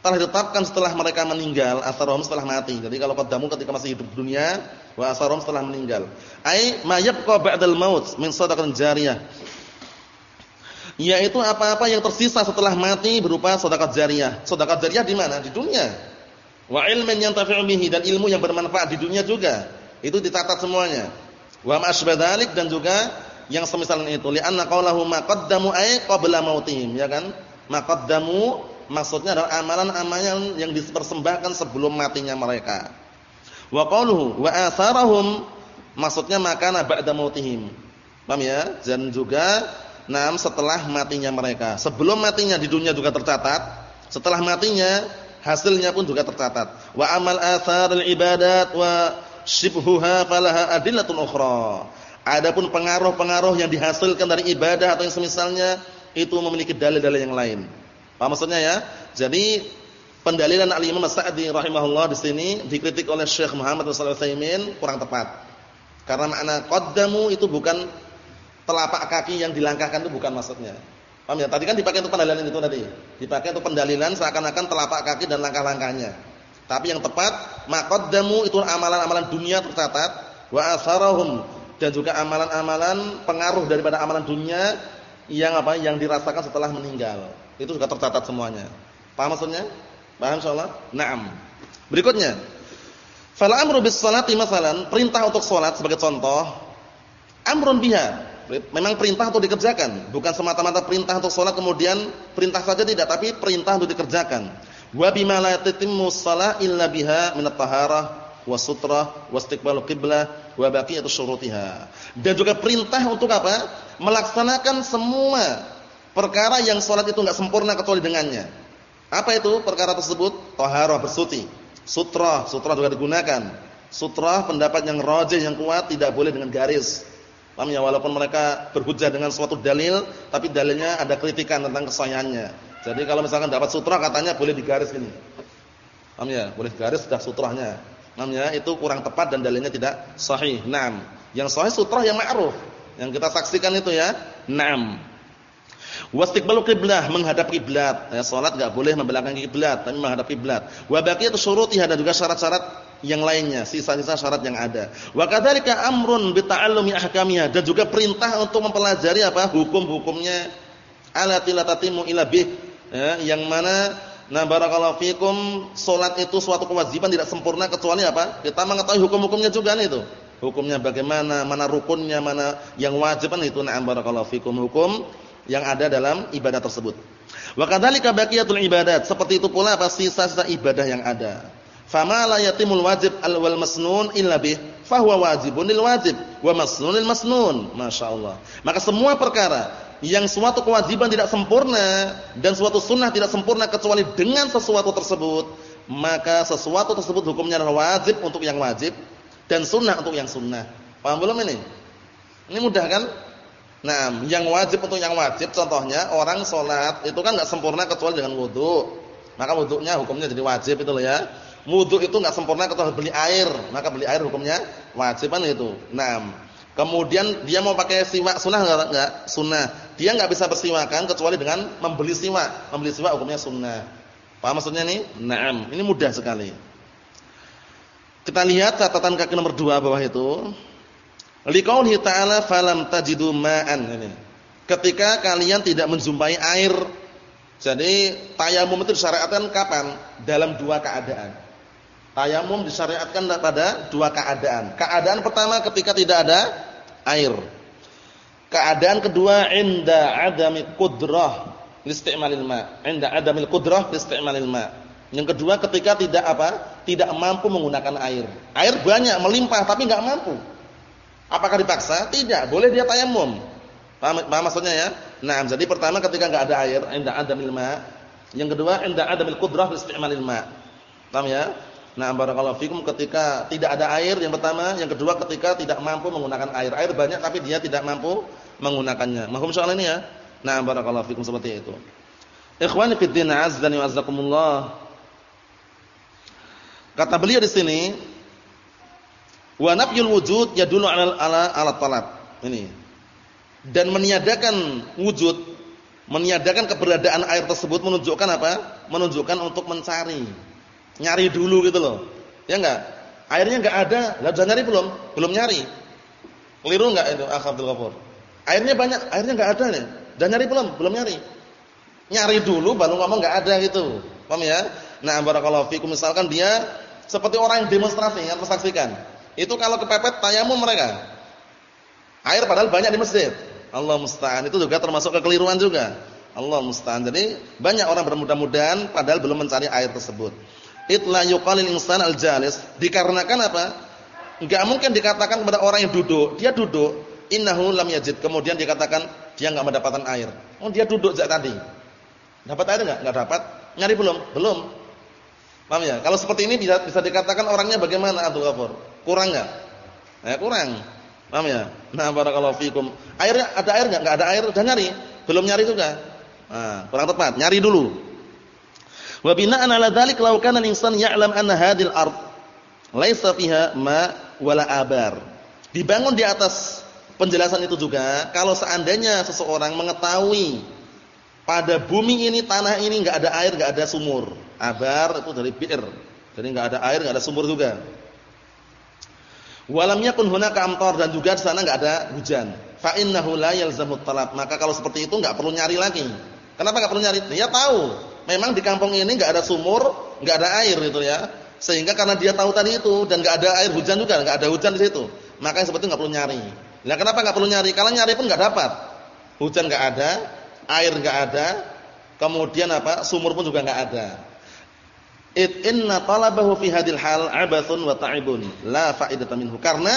Speaker 1: telah ditetapkan setelah mereka meninggal, asarahum setelah mati. Jadi kalau qaddamu ketika masih hidup dunia, wa asarahum setelah meninggal. Ai ma yabqa ba'dal maut min shadaqatin jariyah. Yaitu apa-apa yang tersisa setelah mati berupa sedekah jariyah. Sedekah jariyah di mana? Di dunia. Wa ilmin yang bihi dan ilmu yang bermanfaat di dunia juga. Itu dicatat semuanya. Wa ma dan juga yang semisal itu li'anna qawlahu ma qaddamu qabla mautihim ya kan ma qaddamu maksudnya adalah amalan-amalan yang dipersembahkan sebelum matinya mereka. Wa qawluhu wa atharahum maksudnya makana ba'da mautihim. Paham ya? Dan juga nam setelah matinya mereka. Sebelum matinya di dunia juga tercatat setelah matinya hasilnya pun juga tercatat. Wa amal atharil ibadat wa shibhuha falaha adillatun ukhra. Adapun pengaruh-pengaruh yang dihasilkan dari ibadah atau yang semisalnya itu memiliki dalil-dalil yang lain. Apa maksudnya ya? Jadi pendalilan Al-Imam As-Sa'di rahimahullah di sini dikritik oleh Syekh Muhammad Shalih Utsaimin kurang tepat. Karena makna qaddamu itu bukan telapak kaki yang dilangkahkan itu bukan maksudnya. Paham ya? Tadi kan dipakai untuk pendalilan itu tadi. Dipakai untuk pendalilan seakan-akan telapak kaki dan langkah-langkahnya. Tapi yang tepat maqaddamu itu amalan-amalan dunia tercatat wa asarahum dan juga amalan-amalan pengaruh daripada amalan dunia yang apa yang dirasakan setelah meninggal. Itu juga tercatat semuanya. Paham maksudnya? Paham insyaallah? Naam. Berikutnya. Fal amru bis salati masalan, perintah untuk salat sebagai contoh, amrun biha. Memang perintah untuk dikerjakan, bukan semata-mata perintah untuk salat kemudian perintah saja tidak, tapi perintah untuk dikerjakan. Wa bima la tatimmu illa biha min at-taharah wa sutrah wa istiqbalu qiblah wa baqiyatu syurutiha. Dan juga perintah untuk apa? Melaksanakan semua perkara yang salat itu enggak sempurna kecuali dengannya. Apa itu perkara tersebut? Taharah bersuci. Sutrah, sutrah juga digunakan. Sutrah pendapat yang rajih yang kuat tidak boleh dengan garis. Paham ya walaupun mereka berhujjah dengan suatu dalil tapi dalilnya ada kritikan tentang kesayangannya. Jadi kalau misalkan dapat sutrah katanya boleh digaris ini. Paham ya? Boleh garis sudah sutrahnya. Namanya itu kurang tepat dan dalilnya tidak sahih. Naam. Yang sahih sutrah yang ma'ruf. Yang kita saksikan itu ya. Naam. Wastiqbalu qiblah, menghadap kiblat. Ya, salat enggak boleh membelakangi kiblat, tapi menghadap kiblat. Wa baqiyatu syurutiha dan juga syarat-syarat yang lainnya, sisa-sisa syarat yang ada. Wa kadzalika amrun bi ta'allumi ahkamiha dan juga perintah untuk mempelajari apa? hukum-hukumnya. Alati la tatimu ila bih. Ya, yang mana Nah, barakallahu fikum, salat itu suatu kewajiban tidak sempurna kecuali apa? Kita mengetahui hukum-hukumnya juga nih itu. Hukumnya bagaimana, mana rukunnya, mana yang wajib kan itu. Nah, barakallahu fikum hukum yang ada dalam ibadah tersebut. Wa kadzalika baqiyatul ibadat, seperti itu pula apa sisa-sisa ibadah yang ada. Fama la yatimul wajib al wal masnun illa bih, fahuwa wajibun lil wajib wa masnun lil masnun. Masyaallah. Maka semua perkara yang suatu kewajiban tidak sempurna dan suatu sunnah tidak sempurna kecuali dengan sesuatu tersebut, maka sesuatu tersebut hukumnya adalah wajib untuk yang wajib dan sunnah untuk yang sunnah. Paham belum ini? Ini mudah kan? Nah, yang wajib untuk yang wajib contohnya orang sholat itu kan nggak sempurna kecuali dengan wudhu. Maka wudhunya hukumnya jadi wajib itu loh ya. Wudhu itu nggak sempurna kecuali beli air, maka beli air hukumnya wajib kan itu. Nah, kemudian dia mau pakai siwak sunnah? Enggak, sunnah. Dia nggak bisa bersiwakan kecuali dengan membeli siwak. Membeli siwak hukumnya sunnah. Paham maksudnya nih? Naam, ini mudah sekali. Kita lihat catatan kaki nomor 2 bawah itu. Liqaulihi ta'ala falam tajidu ma'an ini. Ketika kalian tidak menjumpai air. Jadi tayamum itu disyariatkan kapan? Dalam dua keadaan. Tayamum disyariatkan pada dua keadaan. Keadaan pertama ketika tidak ada air. Keadaan kedua inda adami qudrah listi'malil ma. Inda adamil qudrah listi'malil ma. Yang kedua ketika tidak apa? Tidak mampu menggunakan air. Air banyak melimpah tapi enggak mampu. Apakah dipaksa? Tidak, boleh dia tayamum. Paham, paham maksudnya ya? Nah, jadi pertama ketika enggak ada air, inda adamil ma. Yang kedua inda adamil qudrah listi'malil ma. Paham ya? Nah, barakallahu fikum ketika tidak ada air yang pertama, yang kedua ketika tidak mampu menggunakan air. Air banyak tapi dia tidak mampu menggunakannya. Mahum soal ini ya? Nah, barakallahu fikum seperti itu. Ikhwani fid din azdani wa azzakumullah. Kata beliau di sini, Wa nafyul wujud yadullu ala ala ala talab. Ini. Dan meniadakan wujud, meniadakan keberadaan air tersebut menunjukkan apa? Menunjukkan untuk mencari. Nyari dulu gitu loh. Ya enggak? Airnya enggak ada, lah nyari belum? Belum nyari. Keliru enggak itu Akh Abdul Ghafur? Airnya banyak, airnya enggak ada nih. Dan nyari belum? Belum nyari. Nyari dulu baru ngomong enggak ada gitu. Paham ya? Nah, barakallahu fikum misalkan dia seperti orang yang demonstrasi, yang saksikan. Itu kalau kepepet tayamum mereka. Air padahal banyak di masjid. Allah musta'an. Itu juga termasuk kekeliruan juga. Allah musta'an. Jadi banyak orang bermudah-mudahan padahal belum mencari air tersebut. Itla yuqalil insan al-jalis. Dikarenakan apa? Enggak mungkin dikatakan kepada orang yang duduk, dia duduk, innahu lam yajid. Kemudian dikatakan dia enggak mendapatkan air. Oh, dia duduk sejak tadi. Dapat air enggak? Enggak dapat. Nyari belum? Belum. Paham ya? Kalau seperti ini bisa bisa dikatakan orangnya bagaimana Abdul Ghafur? Kurang enggak? Eh, kurang. Paham ya? Nah, barakallahu fikum. Airnya ada air enggak? Enggak ada air, udah nyari. Belum nyari juga. Nah, kurang tepat. Nyari dulu. Wa bina'an 'ala dzalik law kana al-insan ya'lam anna hadhihi al-ard laisa fiha ma wala abar. Dibangun di atas penjelasan itu juga kalau seandainya seseorang mengetahui pada bumi ini tanah ini enggak ada air, enggak ada sumur. Abar itu dari bi'r. Jadi enggak ada air, enggak ada sumur juga. Walam yakun hunaka amtar dan juga di sana enggak ada hujan. Fa innahu la. Maka kalau seperti itu enggak perlu nyari lagi. Kenapa enggak perlu nyari? Dia tahu, memang di kampung ini enggak ada sumur, enggak ada air gitu ya. Sehingga karena dia tahu tadi itu dan enggak ada air hujan juga, enggak ada hujan di situ. Maka yang seperti itu enggak perlu nyari. Nah, kenapa enggak perlu nyari? Kalau nyari pun enggak dapat. Hujan enggak ada, air enggak ada, kemudian apa? Sumur pun juga enggak ada. It inna talabahu fi hadil hal abathun wa ta'ibun la fa'idata minhu. Karena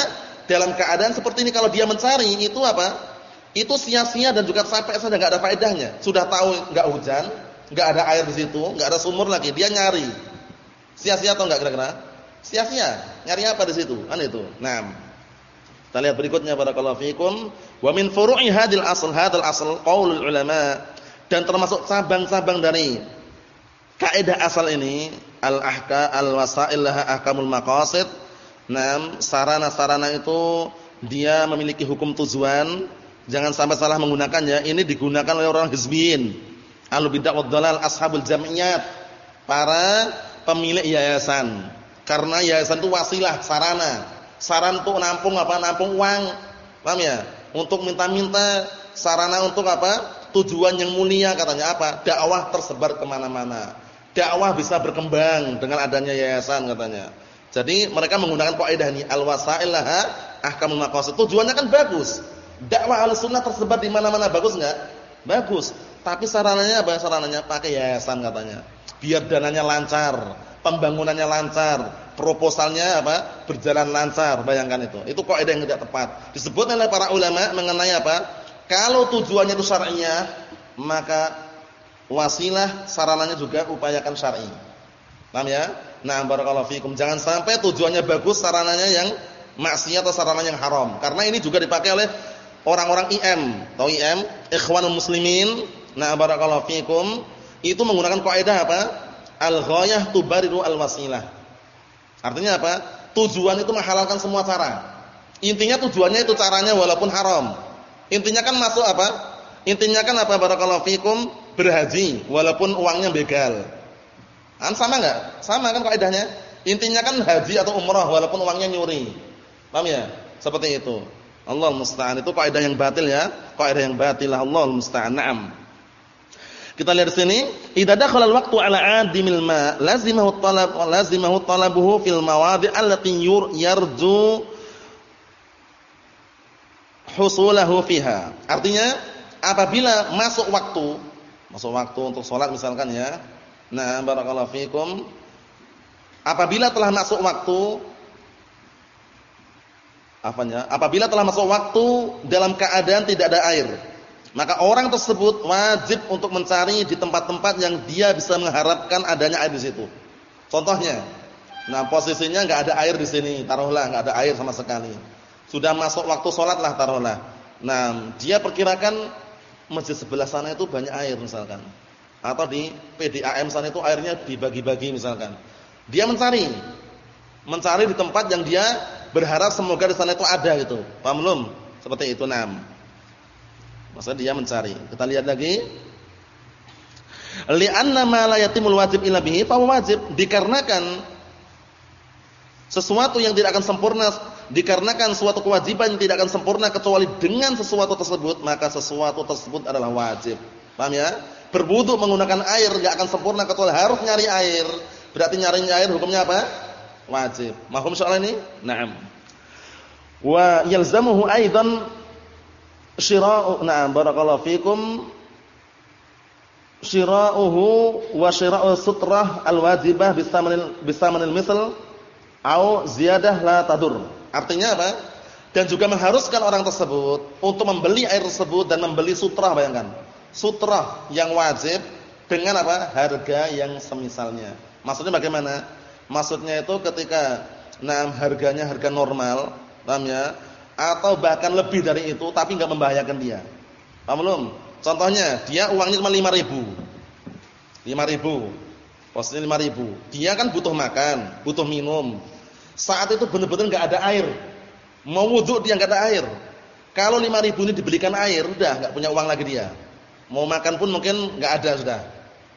Speaker 1: dalam keadaan seperti ini kalau dia mencari itu apa? Itu sia-sia dan juga sampai saja enggak ada faedahnya. Sudah tahu enggak hujan, enggak ada air di situ, enggak ada sumur lagi, dia nyari. Sia-sia atau enggak kira-kira? Sia-sia. Nyari apa di situ? Kan itu. Nah. Kita lihat berikutnya barakallahu fikum. Wa min furu'i hadil asl, hadal asl qaulul ulama dan termasuk cabang-cabang dari kaidah asal ini al-ahka al-wasail laha ahkamul maqasid. Nah, sarana-sarana itu dia memiliki hukum tujuan. Jangan sampai salah menggunakannya. Ini digunakan oleh orang hizbiyin. Ahlul bid'ah wad dalal ashabul jam'iyat. Para pemilik yayasan. Karena yayasan itu wasilah, sarana. Saran untuk nampung apa? Nampung uang. Paham ya? Untuk minta-minta sarana untuk apa? Tujuan yang mulia katanya apa? Dakwah tersebar ke mana mana Dakwah bisa berkembang dengan adanya yayasan katanya. Jadi mereka menggunakan kaidah ini al-wasail laha ahkamul maqasid. Tujuannya kan bagus. Dakwah al-sunnah tersebar di mana-mana bagus enggak? Bagus. Tapi sarananya apa? Sarananya pakai yayasan katanya. Biar dananya lancar, pembangunannya lancar, proposalnya apa? berjalan lancar, bayangkan itu. Itu kaidah yang tidak tepat. Disebut oleh para ulama mengenai apa? Kalau tujuannya itu syar'iyah, maka wasilah sarananya juga upayakan syar'i. Paham ya? Nah, barakallahu fikum. Jangan sampai tujuannya bagus sarananya yang maksiat atau sarananya yang haram. Karena ini juga dipakai oleh orang-orang IM. Tahu IM? Ikhwanul Muslimin. Nah, barakallahu fikum. Itu menggunakan kaidah apa? Al-ghayah tubariru al-wasilah. Artinya apa? Tujuan itu menghalalkan semua cara. Intinya tujuannya itu caranya walaupun haram. Intinya kan masuk apa? Intinya kan apa barakallahu fikum? Berhaji walaupun uangnya begal. Kan sama enggak? Sama kan kaidahnya? Intinya kan haji atau umrah walaupun uangnya nyuri. Paham ya? Seperti itu. Allah musta'an itu kaidah yang batil ya. Kaidah yang batil Allah musta'an. Naam. Kita lihat sini, idza dakhala al-waqtu 'ala 'adimil ma, lazimahu talab lazimahu talabuhu fil mawadi' allati yarju husulahu fiha. Artinya apabila masuk waktu, masuk waktu untuk sholat misalkan ya. Nah, barakallahu fikum. Apabila telah masuk waktu apanya? Apabila telah masuk waktu dalam keadaan tidak ada air, maka orang tersebut wajib untuk mencari di tempat-tempat yang dia bisa mengharapkan adanya air di situ. Contohnya, nah posisinya enggak ada air di sini, taruhlah enggak ada air sama sekali. Sudah masuk waktu sholat lah taruhlah. Nah, dia perkirakan masjid sebelah sana itu banyak air misalkan. Atau di PDAM sana itu airnya dibagi-bagi misalkan. Dia mencari. Mencari di tempat yang dia berharap semoga di sana itu ada gitu. Paham belum? Seperti itu, nam. Maksudnya dia mencari. Kita lihat lagi. Li'anna ma la yatimul wajib illa bihi fa wajib dikarenakan sesuatu yang tidak akan sempurna dikarenakan suatu kewajiban yang tidak akan sempurna kecuali dengan sesuatu tersebut, maka sesuatu tersebut adalah wajib. Paham ya? Berwudu menggunakan air enggak akan sempurna kecuali harus nyari air. Berarti nyari air hukumnya apa? Wajib. Mahum soal ini? Naam. Wa yalzamuhu aidan syira'u na'am barakallahu fikum syira'uhu wa syira'u sutrah al-wajibah bisamanil misl au ziyadah la tadur. Artinya apa? Dan juga mengharuskan orang tersebut untuk membeli air tersebut dan membeli sutrah bayangkan. Sutrah yang wajib dengan apa? Harga yang semisalnya. Maksudnya bagaimana? Maksudnya itu ketika nah harganya harga normal, paham ya? Atau bahkan lebih dari itu tapi enggak membahayakan dia. Paham belum? Contohnya, dia uangnya cuma 5000. 5000. Posnya 5000. Dia kan butuh makan, butuh minum. Saat itu benar-benar enggak ada air. Mau wudu dia enggak ada air. Kalau 5000 ini dibelikan air, udah enggak punya uang lagi dia. Mau makan pun mungkin enggak ada sudah.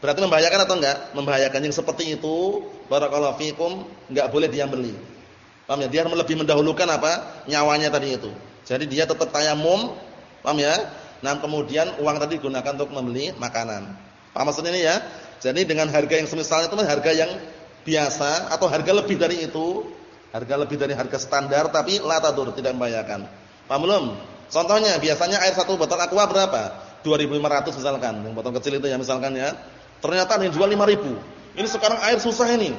Speaker 1: Berarti membahayakan atau enggak? Membahayakan yang seperti itu, barakallahu fikum, enggak boleh dia beli. Paham ya? Dia lebih mendahulukan apa? Nyawanya tadi itu. Jadi dia tetap tayamum, paham ya? Nah, kemudian uang tadi digunakan untuk membeli makanan. Apa maksudnya ini ya? Jadi dengan harga yang semisalnya itu harga yang biasa atau harga lebih dari itu, harga lebih dari harga standar tapi la tadur, tidak membahayakan. Paham belum? Contohnya biasanya air satu botol aqua berapa? 2500 misalkan, yang botol kecil itu ya misalkan ya. Ternyata yang jual 5000. Ini sekarang air susah ini.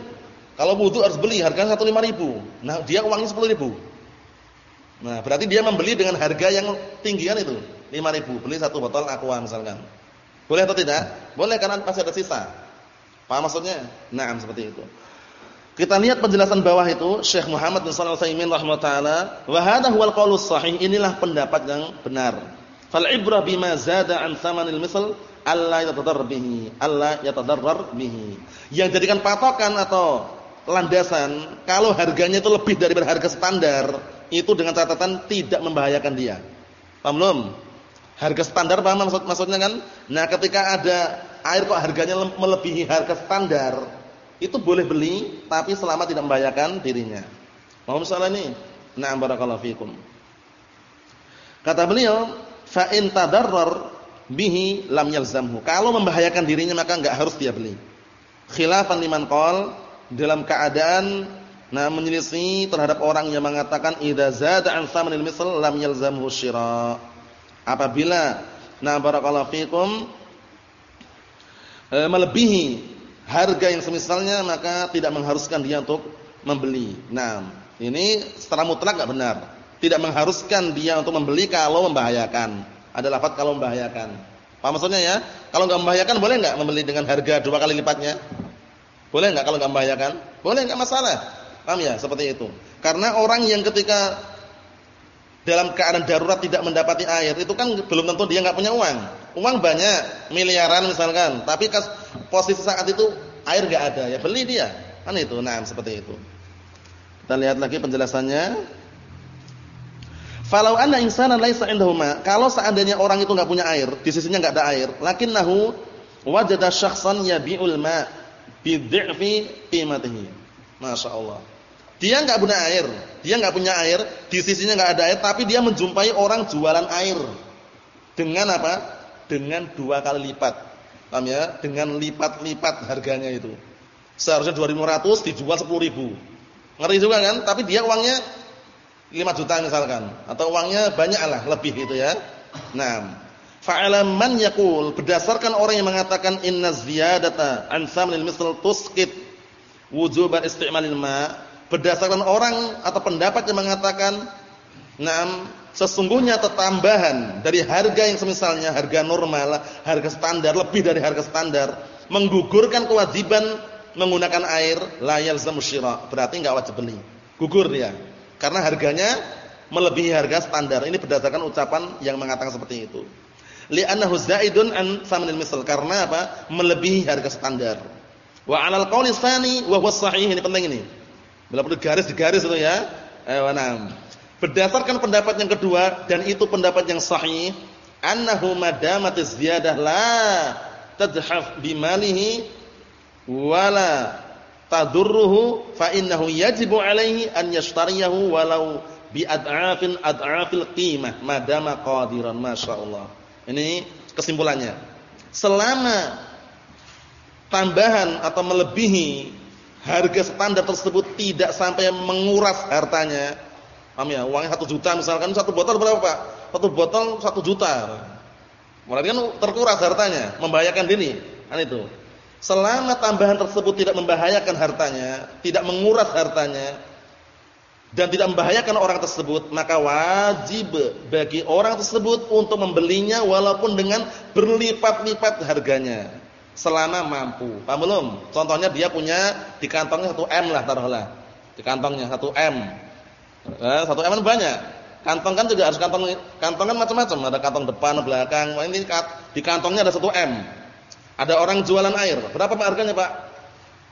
Speaker 1: Kalau butuh harus beli harganya 15000. Nah, dia uangnya 10000. Nah, berarti dia membeli dengan harga yang tinggian itu. 5000 beli satu botol aqua misalkan. Boleh atau tidak? Boleh karena masih ada sisa. Paham maksudnya? Naam seperti itu. Kita lihat penjelasan bawah itu Syekh Muhammad bin Shalih Al-Utsaimin rahimahutaala, wa hadha huwal sahih. Inilah pendapat yang benar. Fal ibrah bima zada an thamanil misl alla yatadarrar bihi, alla yatadarrar bihi. Yang jadikan patokan atau landasan kalau harganya itu lebih dari harga standar, itu dengan catatan tidak membahayakan dia. Paham belum? Harga standar paham maksud maksudnya kan? Nah, ketika ada air kok harganya melebihi harga standar, itu boleh beli tapi selama tidak membahayakan dirinya. Mau misalnya ini? Na'am barakallahu fikum. Kata beliau, fa in tadarrar bihi lam yalzamhu. Kalau membahayakan dirinya maka enggak harus dia beli. Khilafan liman qol dalam keadaan nah menyelisih terhadap orang yang mengatakan idza zada an thamanil misl lam yalzamhu syira' apabila nah barakallahu fikum e, melebihi harga yang semisalnya maka tidak mengharuskan dia untuk membeli. Nah, ini secara mutlak enggak benar. Tidak mengharuskan dia untuk membeli kalau membahayakan. Ada lafaz kalau membahayakan. Apa maksudnya ya? Kalau enggak membahayakan boleh enggak membeli dengan harga dua kali lipatnya? Boleh enggak kalau enggak membahayakan? Boleh enggak masalah. Paham ya? Seperti itu. Karena orang yang ketika dalam keadaan darurat tidak mendapati air, itu kan belum tentu dia nggak punya uang. Uang banyak, miliaran misalkan, tapi posisi saat itu air nggak ada, ya beli dia. Kan itu, nah seperti itu. Kita lihat lagi penjelasannya. Falau anna insanan laisa indahu kalau seandainya orang itu nggak punya air, di sisinya nggak ada air, lakinnahu wajada syakhsan yabi'ul ma bi dhi'fi qimatihi. Masyaallah. Dia enggak punya air, dia enggak punya air, di sisinya enggak ada air, tapi dia menjumpai orang jualan air. Dengan apa? Dengan dua kali lipat. Paham ya? Dengan lipat-lipat harganya itu. Seharusnya 2500 dijual 10000. Ngeri juga kan? Tapi dia uangnya 5 juta misalkan atau uangnya banyak lah lebih itu ya. Nah, fa'ala man yaqul berdasarkan orang yang mengatakan inna ziyadata an samlil misl tusqit wujuban isti'malil ma' berdasarkan orang atau pendapat yang mengatakan Naam, sesungguhnya tetambahan dari harga yang semisalnya harga normal, harga standar lebih dari harga standar, menggugurkan kewajiban menggunakan air la yalzamu syira. Berarti enggak wajib beli. Gugur dia. Karena harganya melebihi harga standar. Ini berdasarkan ucapan yang mengatakan seperti itu. Li'annahu zaidun an thamanil misal. Karena apa? Melebihi harga standar. Wa 'alal qawli tsani wa huwa sahih. Ini penting ini. Bila perlu garis di garis itu ya. Enam. Berdasarkan pendapat yang kedua dan itu pendapat yang sahih, annahu madamatiz ziyadah la tadhaf bimalihi wala tadurruhu fa innahu yajibu alaihi an yashtariyahu walau bi ad'afin ad'afil qimah madama qadiran masyaallah. Ini kesimpulannya. Selama tambahan atau melebihi harga standar tersebut tidak sampai menguras hartanya, Paham ya? Uangnya satu juta misalkan satu botol berapa Pak? Satu botol satu juta. Berarti kan terkuras hartanya, membahayakan diri. Kan itu. Selama tambahan tersebut tidak membahayakan hartanya, tidak menguras hartanya, dan tidak membahayakan orang tersebut, maka wajib bagi orang tersebut untuk membelinya walaupun dengan berlipat-lipat harganya. Selama mampu. Paham belum? Contohnya dia punya di kantongnya 1 M lah taruhlah. Di kantongnya 1 M Eh, M banyak. Kantong kan juga harus kantong kantong kan macam-macam, ada kantong depan, belakang. Ini di kantongnya ada satu M. Ada orang jualan air. Berapa Pak harganya, Pak?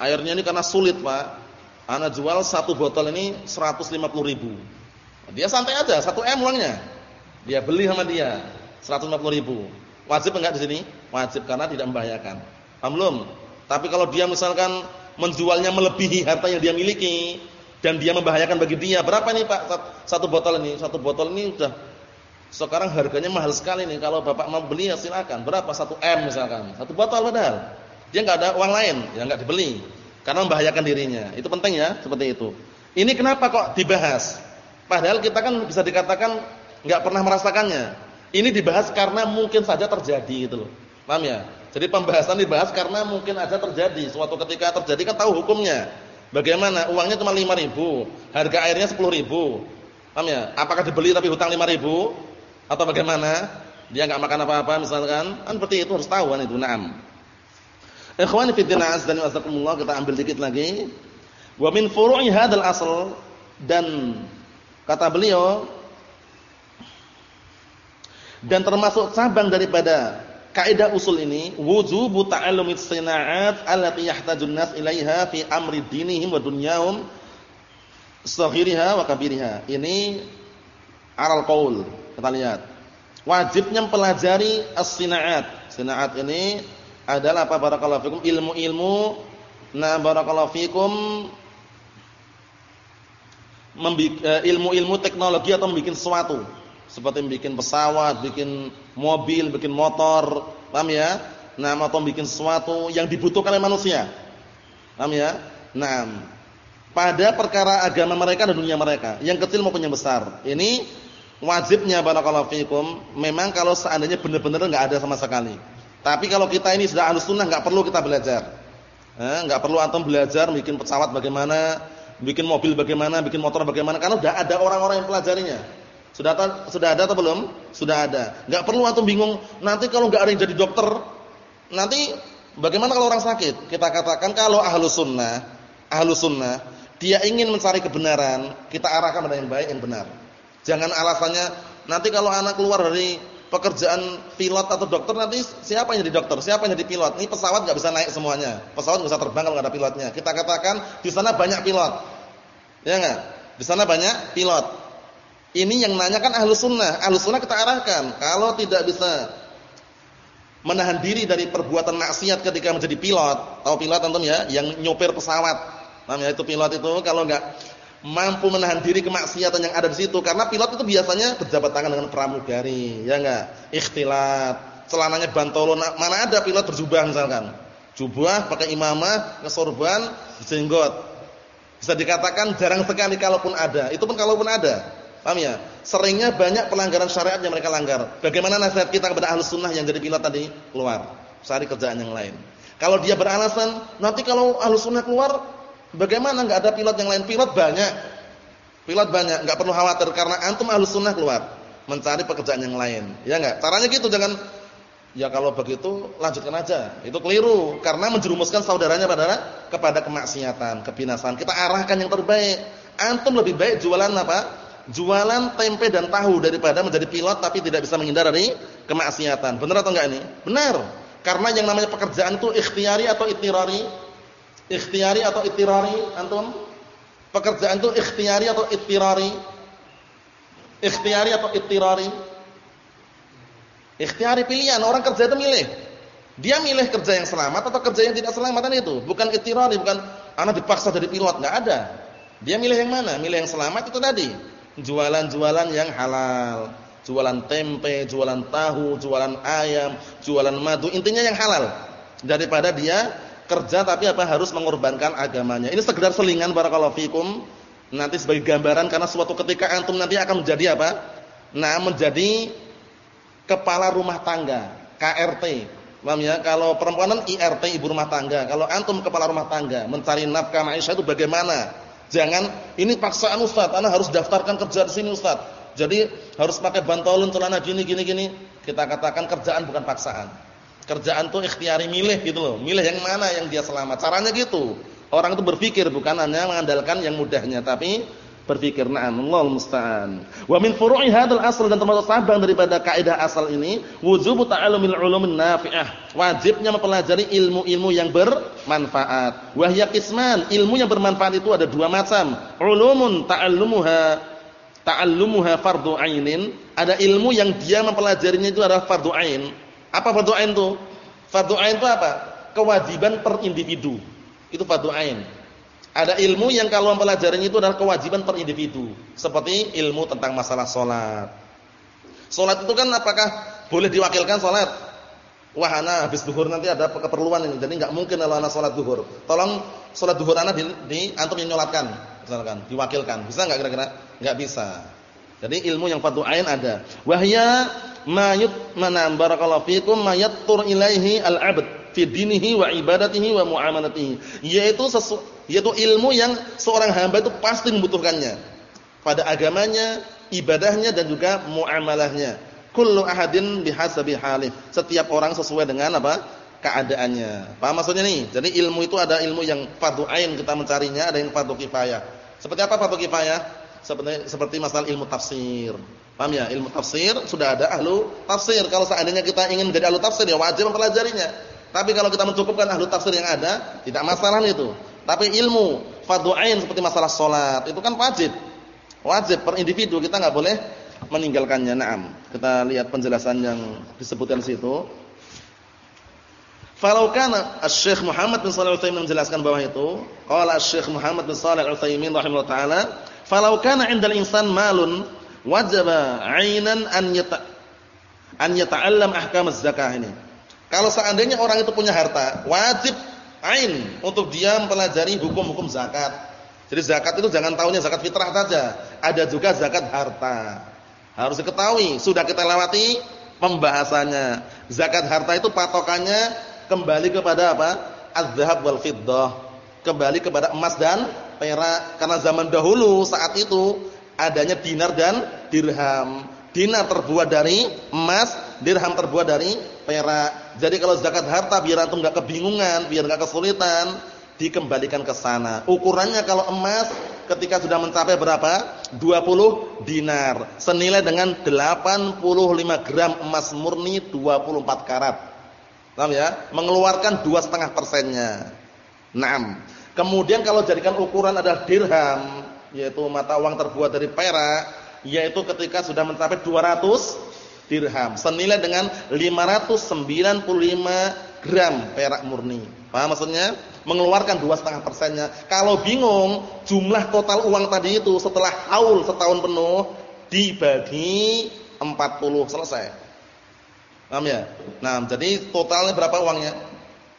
Speaker 1: Airnya ini karena sulit, Pak. Ana jual satu botol ini 150 ribu. Dia santai aja, satu M uangnya. Dia beli sama dia 150 ribu. Wajib enggak di sini? Wajib karena tidak membahayakan. Paham? Tapi kalau dia misalkan menjualnya melebihi harta yang dia miliki, dan dia membahayakan bagi dia. Berapa nih Pak satu botol ini? Satu botol ini udah sekarang harganya mahal sekali nih. Kalau Bapak mau beli ya silakan. Berapa? Satu M misalkan. Satu botol padahal. Dia nggak ada uang lain, ya nggak dibeli. Karena membahayakan dirinya. Itu penting ya, seperti itu. Ini kenapa kok dibahas? Padahal kita kan bisa dikatakan nggak pernah merasakannya. Ini dibahas karena mungkin saja terjadi gitu loh. Paham ya? Jadi pembahasan dibahas karena mungkin aja terjadi. Suatu ketika terjadi kan tahu hukumnya. Bagaimana? Uangnya cuma 5 ribu, harga airnya 10 ribu. Paham ya? Apakah dibeli tapi hutang 5 ribu? Atau bagaimana? Dia enggak makan apa-apa misalkan. Kan seperti itu harus tahu kan itu. Naam. Ikhwani fi din dan wasakumullah kita ambil dikit lagi. Wa min furu'i hadzal asl dan kata beliau dan termasuk cabang daripada kaidah usul ini wujubu ta'allumit sina'at allati yahtajun nas ilaiha fi amri dinihim wa dunyahum saghiriha wa kabiriha. Ini aral qaul. Kita lihat. Wajibnya mempelajari as-sina'at. Sina'at ini adalah apa barakallahu fikum ilmu-ilmu na barakallahu fikum eh, ilmu-ilmu teknologi atau membuat sesuatu seperti bikin pesawat, bikin mobil, bikin motor, paham ya? Nah, atau bikin sesuatu yang dibutuhkan oleh manusia. Paham ya? Nah, pada perkara agama mereka dan dunia mereka, yang kecil maupun yang besar. Ini wajibnya barakallahu fikum, memang kalau seandainya benar-benar enggak ada sama sekali. Tapi kalau kita ini sudah ahlus sunnah enggak perlu kita belajar. Eh, enggak perlu antum belajar bikin pesawat bagaimana, bikin mobil bagaimana, bikin motor bagaimana karena sudah ada orang-orang yang pelajarinya. Sudah sudah ada atau belum? Sudah ada. Enggak perlu antum bingung, nanti kalau enggak ada yang jadi dokter, nanti bagaimana kalau orang sakit? Kita katakan kalau ahlu sunnah, ahlu sunnah, dia ingin mencari kebenaran, kita arahkan pada yang baik, yang benar. Jangan alasannya, nanti kalau anak keluar dari pekerjaan pilot atau dokter, nanti siapa yang jadi dokter? Siapa yang jadi pilot? Ini pesawat enggak bisa naik semuanya. Pesawat enggak bisa terbang kalau enggak ada pilotnya. Kita katakan di sana banyak pilot. Ya enggak? Di sana banyak pilot. Ini yang nanya kan ahlu sunnah. Ahlu sunnah kita arahkan. Kalau tidak bisa menahan diri dari perbuatan maksiat ketika menjadi pilot. Tahu pilot tentu ya? Yang nyopir pesawat. Namanya itu pilot itu kalau enggak mampu menahan diri kemaksiatan yang ada di situ. Karena pilot itu biasanya berjabat tangan dengan pramugari. Ya enggak? Ikhtilat. Celananya bantolo. Mana ada pilot berjubah misalkan. Jubah, pakai imamah, kesorban, jenggot. Bisa dikatakan jarang sekali kalaupun ada. Itu pun kalaupun ada. Paham ya? Seringnya banyak pelanggaran syariat yang mereka langgar. Bagaimana nasihat kita kepada ahli sunnah yang jadi pilot tadi? Keluar. Cari kerjaan yang lain. Kalau dia beralasan, nanti kalau ahli sunnah keluar, bagaimana nggak ada pilot yang lain? Pilot banyak. Pilot banyak, nggak perlu khawatir karena antum ahli sunnah keluar. Mencari pekerjaan yang lain. Ya enggak? Caranya gitu, jangan Ya kalau begitu lanjutkan aja. Itu keliru karena menjerumuskan saudaranya pada kepada kemaksiatan, kebinasaan. Kita arahkan yang terbaik. Antum lebih baik jualan apa? jualan tempe dan tahu daripada menjadi pilot tapi tidak bisa menghindar dari kemaksiatan. Benar atau enggak ini? Benar. Karena yang namanya pekerjaan itu ikhtiari atau itirari? Ikhtiari atau itirari antum? Pekerjaan itu ikhtiari atau ittirari? Ikhtiari atau ittirari? Ikhtiari pilihan, orang kerja itu milih. Dia milih kerja yang selamat atau kerja yang tidak selamat kan itu. Bukan ittirari, bukan anak dipaksa jadi pilot, enggak ada. Dia milih yang mana? Milih yang selamat itu tadi. Jualan-jualan yang halal. Jualan tempe, jualan tahu, jualan ayam, jualan madu, intinya yang halal. Daripada dia kerja tapi apa harus mengorbankan agamanya. Ini sekedar selingan barakallahu fikum. Nanti sebagai gambaran karena suatu ketika antum nanti akan menjadi apa? Nah, menjadi kepala rumah tangga, KRT. Paham ya? Kalau perempuan kan IRT ibu rumah tangga. Kalau antum kepala rumah tangga, mencari nafkah maisha itu bagaimana? Jangan ini paksaan Ustaz, ana harus daftarkan kerja di sini Ustaz. Jadi harus pakai bantolun celana gini gini gini. Kita katakan kerjaan bukan paksaan. Kerjaan tuh ikhtiari milih gitu loh. Milih yang mana yang dia selamat. Caranya gitu. Orang itu berpikir bukan hanya mengandalkan yang mudahnya, tapi berpikir na'am Allahu musta'an. Wa min furu'i hadzal asal dan termasuk cabang daripada kaidah asal ini wujubu ta'allumil ulumin nafi'ah. Wajibnya mempelajari ilmu-ilmu yang bermanfaat. Wahya qisman, ilmu yang bermanfaat itu ada dua macam. Ulumun ta'allumuha ta'allumuha fardhu ainin, ada ilmu yang dia mempelajarinya itu adalah fardhu ain. Apa fardhu ain itu? Fardhu ain itu apa? Kewajiban per individu. Itu fardhu ain. Ada ilmu yang kalau mempelajarinya itu adalah kewajiban per individu. Seperti ilmu tentang masalah sholat. Sholat itu kan apakah boleh diwakilkan sholat? Wahana habis duhur nanti ada keperluan ini. Jadi nggak mungkin kalau anak sholat duhur. Tolong sholat duhur anak di, di antum yang nyolatkan. Misalkan, diwakilkan. Bisa nggak kira-kira? Nggak bisa. Jadi ilmu yang fardu ain ada. Wahya mayut manam barakallahu fikum mayattur ilaihi al-'abd fi dinihi wa ibadatihi wa muamalatihi. Yaitu sesu, yaitu ilmu yang seorang hamba itu pasti membutuhkannya pada agamanya, ibadahnya dan juga muamalahnya. Kullu ahadin bihasabi halih. Setiap orang sesuai dengan apa? keadaannya. Paham maksudnya nih? Jadi ilmu itu ada ilmu yang fardu ain kita mencarinya, ada yang fardu kifayah. Seperti apa fardu kifayah? Seperti seperti masalah ilmu tafsir. Paham ya? Ilmu tafsir sudah ada ahlu tafsir. Kalau seandainya kita ingin menjadi ahlu tafsir ya wajib mempelajarinya. Tapi kalau kita mencukupkan ahlu tafsir yang ada, tidak masalah itu. Tapi ilmu fardu ain seperti masalah salat itu kan wajib. Wajib per individu, kita enggak boleh meninggalkannya. Naam. Kita lihat penjelasan yang disebutkan situ. Falau kana Asy-Syaikh Muhammad bin Shalih Al-Utsaimin menjelaskan bahwa itu, qala Asy-Syaikh Muhammad bin Shalih Al-Utsaimin rahimahullah taala, falau kana 'indal insan malun wajaba 'ainan an yata an yata'allam ahkam az-zakah ini. Kalau seandainya orang itu punya harta, wajib ain untuk dia mempelajari hukum-hukum zakat. Jadi zakat itu jangan tahunya zakat fitrah saja, ada juga zakat harta. Harus diketahui, sudah kita lewati pembahasannya. Zakat harta itu patokannya kembali kepada apa? Az-zahab wal fiddah. Kembali kepada emas dan perak. Karena zaman dahulu saat itu adanya dinar dan dirham. Dinar terbuat dari emas, dirham terbuat dari perak. Jadi kalau zakat harta biar antum enggak kebingungan, biar enggak kesulitan, dikembalikan ke sana. Ukurannya kalau emas ketika sudah mencapai berapa? 20 dinar. Senilai dengan 85 gram emas murni 24 karat. Paham ya? Mengeluarkan 2,5 persennya. 6. Kemudian kalau jadikan ukuran adalah dirham, yaitu mata uang terbuat dari perak, yaitu ketika sudah mencapai 200 dirham senilai dengan 595 gram perak murni. Paham maksudnya? Mengeluarkan 2,5 persennya. Kalau bingung jumlah total uang tadi itu setelah haul setahun penuh dibagi 40 selesai. Paham ya? Nah, jadi totalnya berapa uangnya?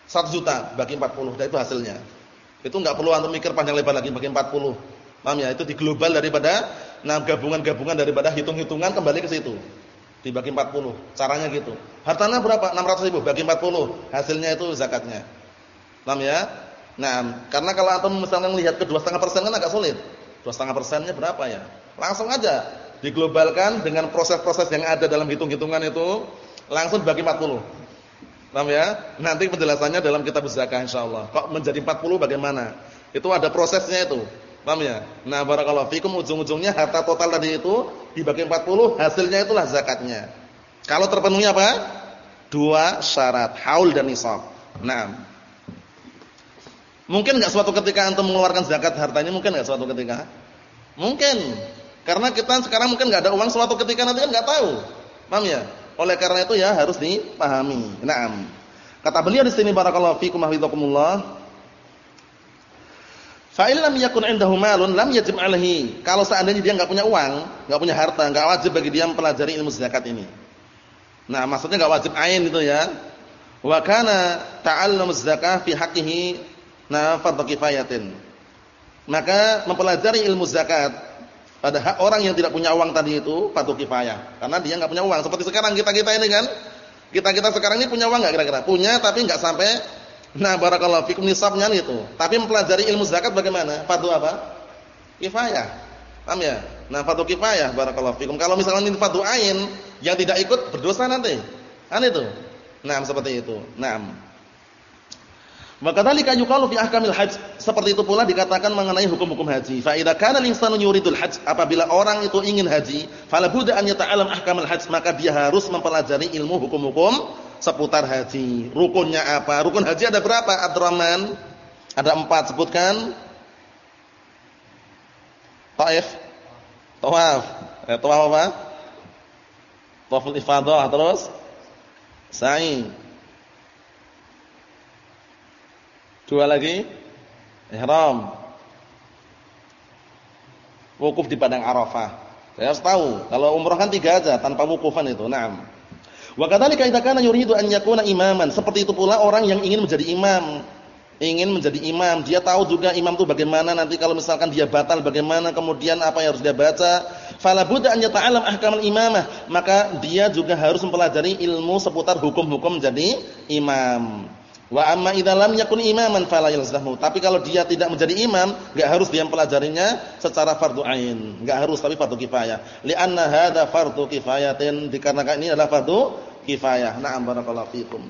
Speaker 1: 1 juta bagi 40 dan itu hasilnya. Itu enggak perlu antum mikir panjang lebar lagi bagi 40. Paham ya? Itu di global daripada nah gabungan-gabungan daripada hitung-hitungan kembali ke situ dibagi 40. Caranya gitu. Hartanya berapa? 600 ribu bagi 40. Hasilnya itu zakatnya. Paham ya? Nah, karena kalau antum misalnya melihat ke 2,5% kan agak sulit. 2,5 persennya berapa ya? Langsung aja diglobalkan dengan proses-proses yang ada dalam hitung-hitungan itu langsung bagi 40. Paham ya? Nanti penjelasannya dalam kitab zakah insyaallah. Kok menjadi 40 bagaimana? Itu ada prosesnya itu. Paham ya? Nah, barakallahu fikum ujung-ujungnya harta total tadi itu dibagi 40, hasilnya itulah zakatnya. Kalau terpenuhi apa? Dua syarat, haul dan nisab. Nah. Mungkin enggak suatu ketika antum mengeluarkan zakat hartanya mungkin enggak suatu ketika? Mungkin. Karena kita sekarang mungkin enggak ada uang suatu ketika nanti kan enggak tahu. Paham ya? Oleh karena itu ya harus dipahami. Naam. Kata beliau di sini barakallahu fikum hafizakumullah. Fa lam yakun indahu malun lam yajib alaihi. Kalau seandainya dia enggak punya uang, enggak punya harta, enggak wajib bagi dia mempelajari ilmu zakat ini. Nah, maksudnya enggak wajib ain itu ya. Wa kana ta'allum zakah fi haqqihi na fardhu kifayatin. Maka mempelajari ilmu zakat pada hak orang yang tidak punya uang tadi itu fardu kifayah. Karena dia enggak punya uang. Seperti sekarang kita-kita ini kan. Kita-kita sekarang ini punya uang enggak kira-kira? Punya tapi enggak sampai Nah, barakallahu fikum nisabnya itu. Tapi mempelajari ilmu zakat bagaimana? Fardu apa? Kifayah. Paham ya? Nah, fardu kifayah barakallahu fikum. Kalau misalnya ini fardu ain yang tidak ikut berdosa nanti. Kan itu. Nah, seperti itu. Naam. Maka dalika yuqalu fi ahkamil hajj. Seperti itu pula dikatakan mengenai hukum-hukum haji. Fa idza kana al-insanu apabila orang itu ingin haji, fala budda an yata'allam ahkamil hajj, maka dia harus mempelajari ilmu hukum-hukum seputar haji. Rukunnya apa? Rukun haji ada berapa? Abdurrahman? Ada empat sebutkan. Taif. Tawaf. Eh, tawaf apa? Tawaful ifadah terus sa'i. Dua lagi. Ihram. Wukuf di padang Arafah. Saya harus tahu. Kalau umrah kan tiga aja tanpa wukufan itu. Naam. Wa kadzalika idza kana yuridu an yakuna imaman. Seperti itu pula orang yang ingin menjadi imam. Ingin menjadi imam, dia tahu juga imam itu bagaimana nanti kalau misalkan dia batal bagaimana, kemudian apa yang harus dia baca. Fala budda an yata'allam ahkamal imamah, maka dia juga harus mempelajari ilmu seputar hukum-hukum menjadi imam. Wa amma idza lam yakun imaman fala yalzamu. Tapi kalau dia tidak menjadi imam, enggak harus dia mempelajarinya secara fardu ain. Enggak harus tapi fardu kifayah. Li'anna hadza fardu kifayatin dikarenakan ini adalah fardu kifayah. Na'am barakallahu fikum.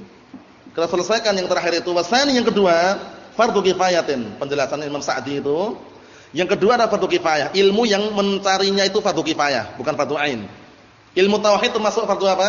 Speaker 1: Kita selesaikan yang terakhir itu. Wasani yang kedua, fardu kifayatin. Penjelasan Imam Sa'di itu. Yang kedua adalah fardu kifayah. Ilmu yang mencarinya itu fardu kifayah, bukan fardu ain. Ilmu tauhid itu masuk fardu apa?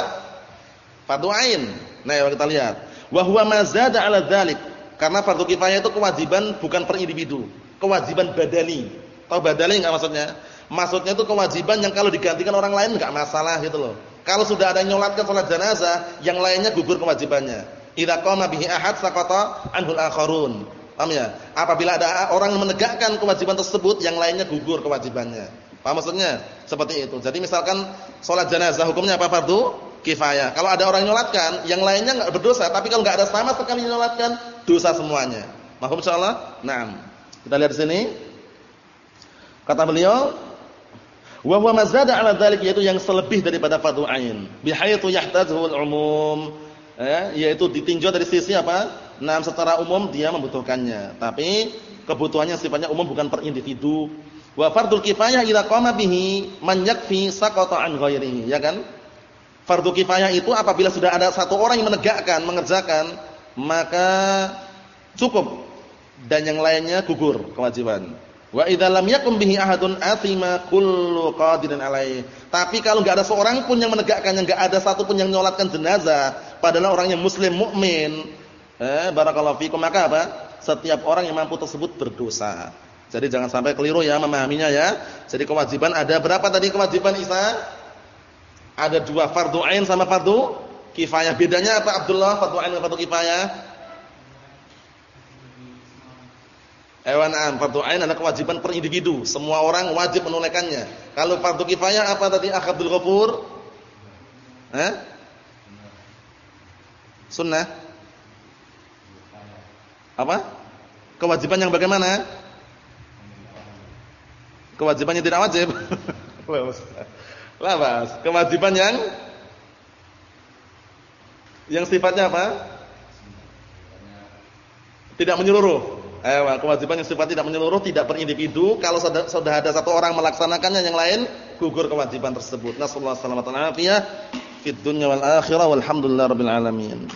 Speaker 1: Fardu ain. Nah, ya kita lihat. Wa huwa ma zada 'ala dzalik. Karena fardu kifayah itu kewajiban bukan per individu, kewajiban badali. Tahu badali enggak maksudnya? Maksudnya itu kewajiban yang kalau digantikan orang lain enggak masalah gitu loh. Kalau sudah ada nyolatkan salat jenazah, yang lainnya gugur kewajibannya. Idza qama bihi ahad saqata anhul akharun. Paham ya? Apabila ada orang menegakkan kewajiban tersebut, yang lainnya gugur kewajibannya. Paham maksudnya? Seperti itu. Jadi misalkan salat jenazah hukumnya apa fardu kifayah. Kalau ada orang nyolatkan, yang lainnya enggak berdosa, tapi kalau enggak ada sama sekali nyolatkan, dosa semuanya. Mahum insyaallah? Naam. Kita lihat di sini. Kata beliau, Wa huwa mazada 'ala dzalik yaitu yang selebih daripada fardhu ain. Bihaitsu yahtajuhu al-umum. Ya, yaitu ditinjau dari sisi apa? Nah, secara umum dia membutuhkannya, tapi kebutuhannya sifatnya umum bukan per individu. Wa fardul kifayah idza qama bihi man yakfi saqata an ghairihi, ya kan? Fardhu kifayah itu apabila sudah ada satu orang yang menegakkan, mengerjakan, maka cukup dan yang lainnya gugur kewajiban. Wa idza lam yakum bihi ahadun athima kullu qadirin alaih. Tapi kalau enggak ada seorang pun yang menegakkannya, enggak ada satu pun yang menyolatkan jenazah, padahal orangnya muslim mukmin, eh barakallahu fikum, maka apa? Setiap orang yang mampu tersebut berdosa. Jadi jangan sampai keliru ya memahaminya ya. Jadi kewajiban ada berapa tadi kewajiban Isa? Ada dua fardu ain sama fardu kifayah. Bedanya apa Abdullah fardu ain dan fardu kifayah? Hewan am fardu ain adalah kewajiban per individu, semua orang wajib menunaikannya. Kalau fardu kifayah apa tadi Akh Abdul Ghafur? Eh? Sunnah. Apa? Kewajiban yang bagaimana? Kewajiban yang tidak wajib. Lah, Mas. Kewajiban yang yang sifatnya apa? Tidak menyeluruh. Eh, kewajiban yang sifat tidak menyeluruh, tidak per individu. Kalau sudah, ada satu orang melaksanakannya, yang lain gugur kewajiban tersebut. Nasallahu alaihi wasallam. Fid dunya wal akhirah walhamdulillah rabbil alamin.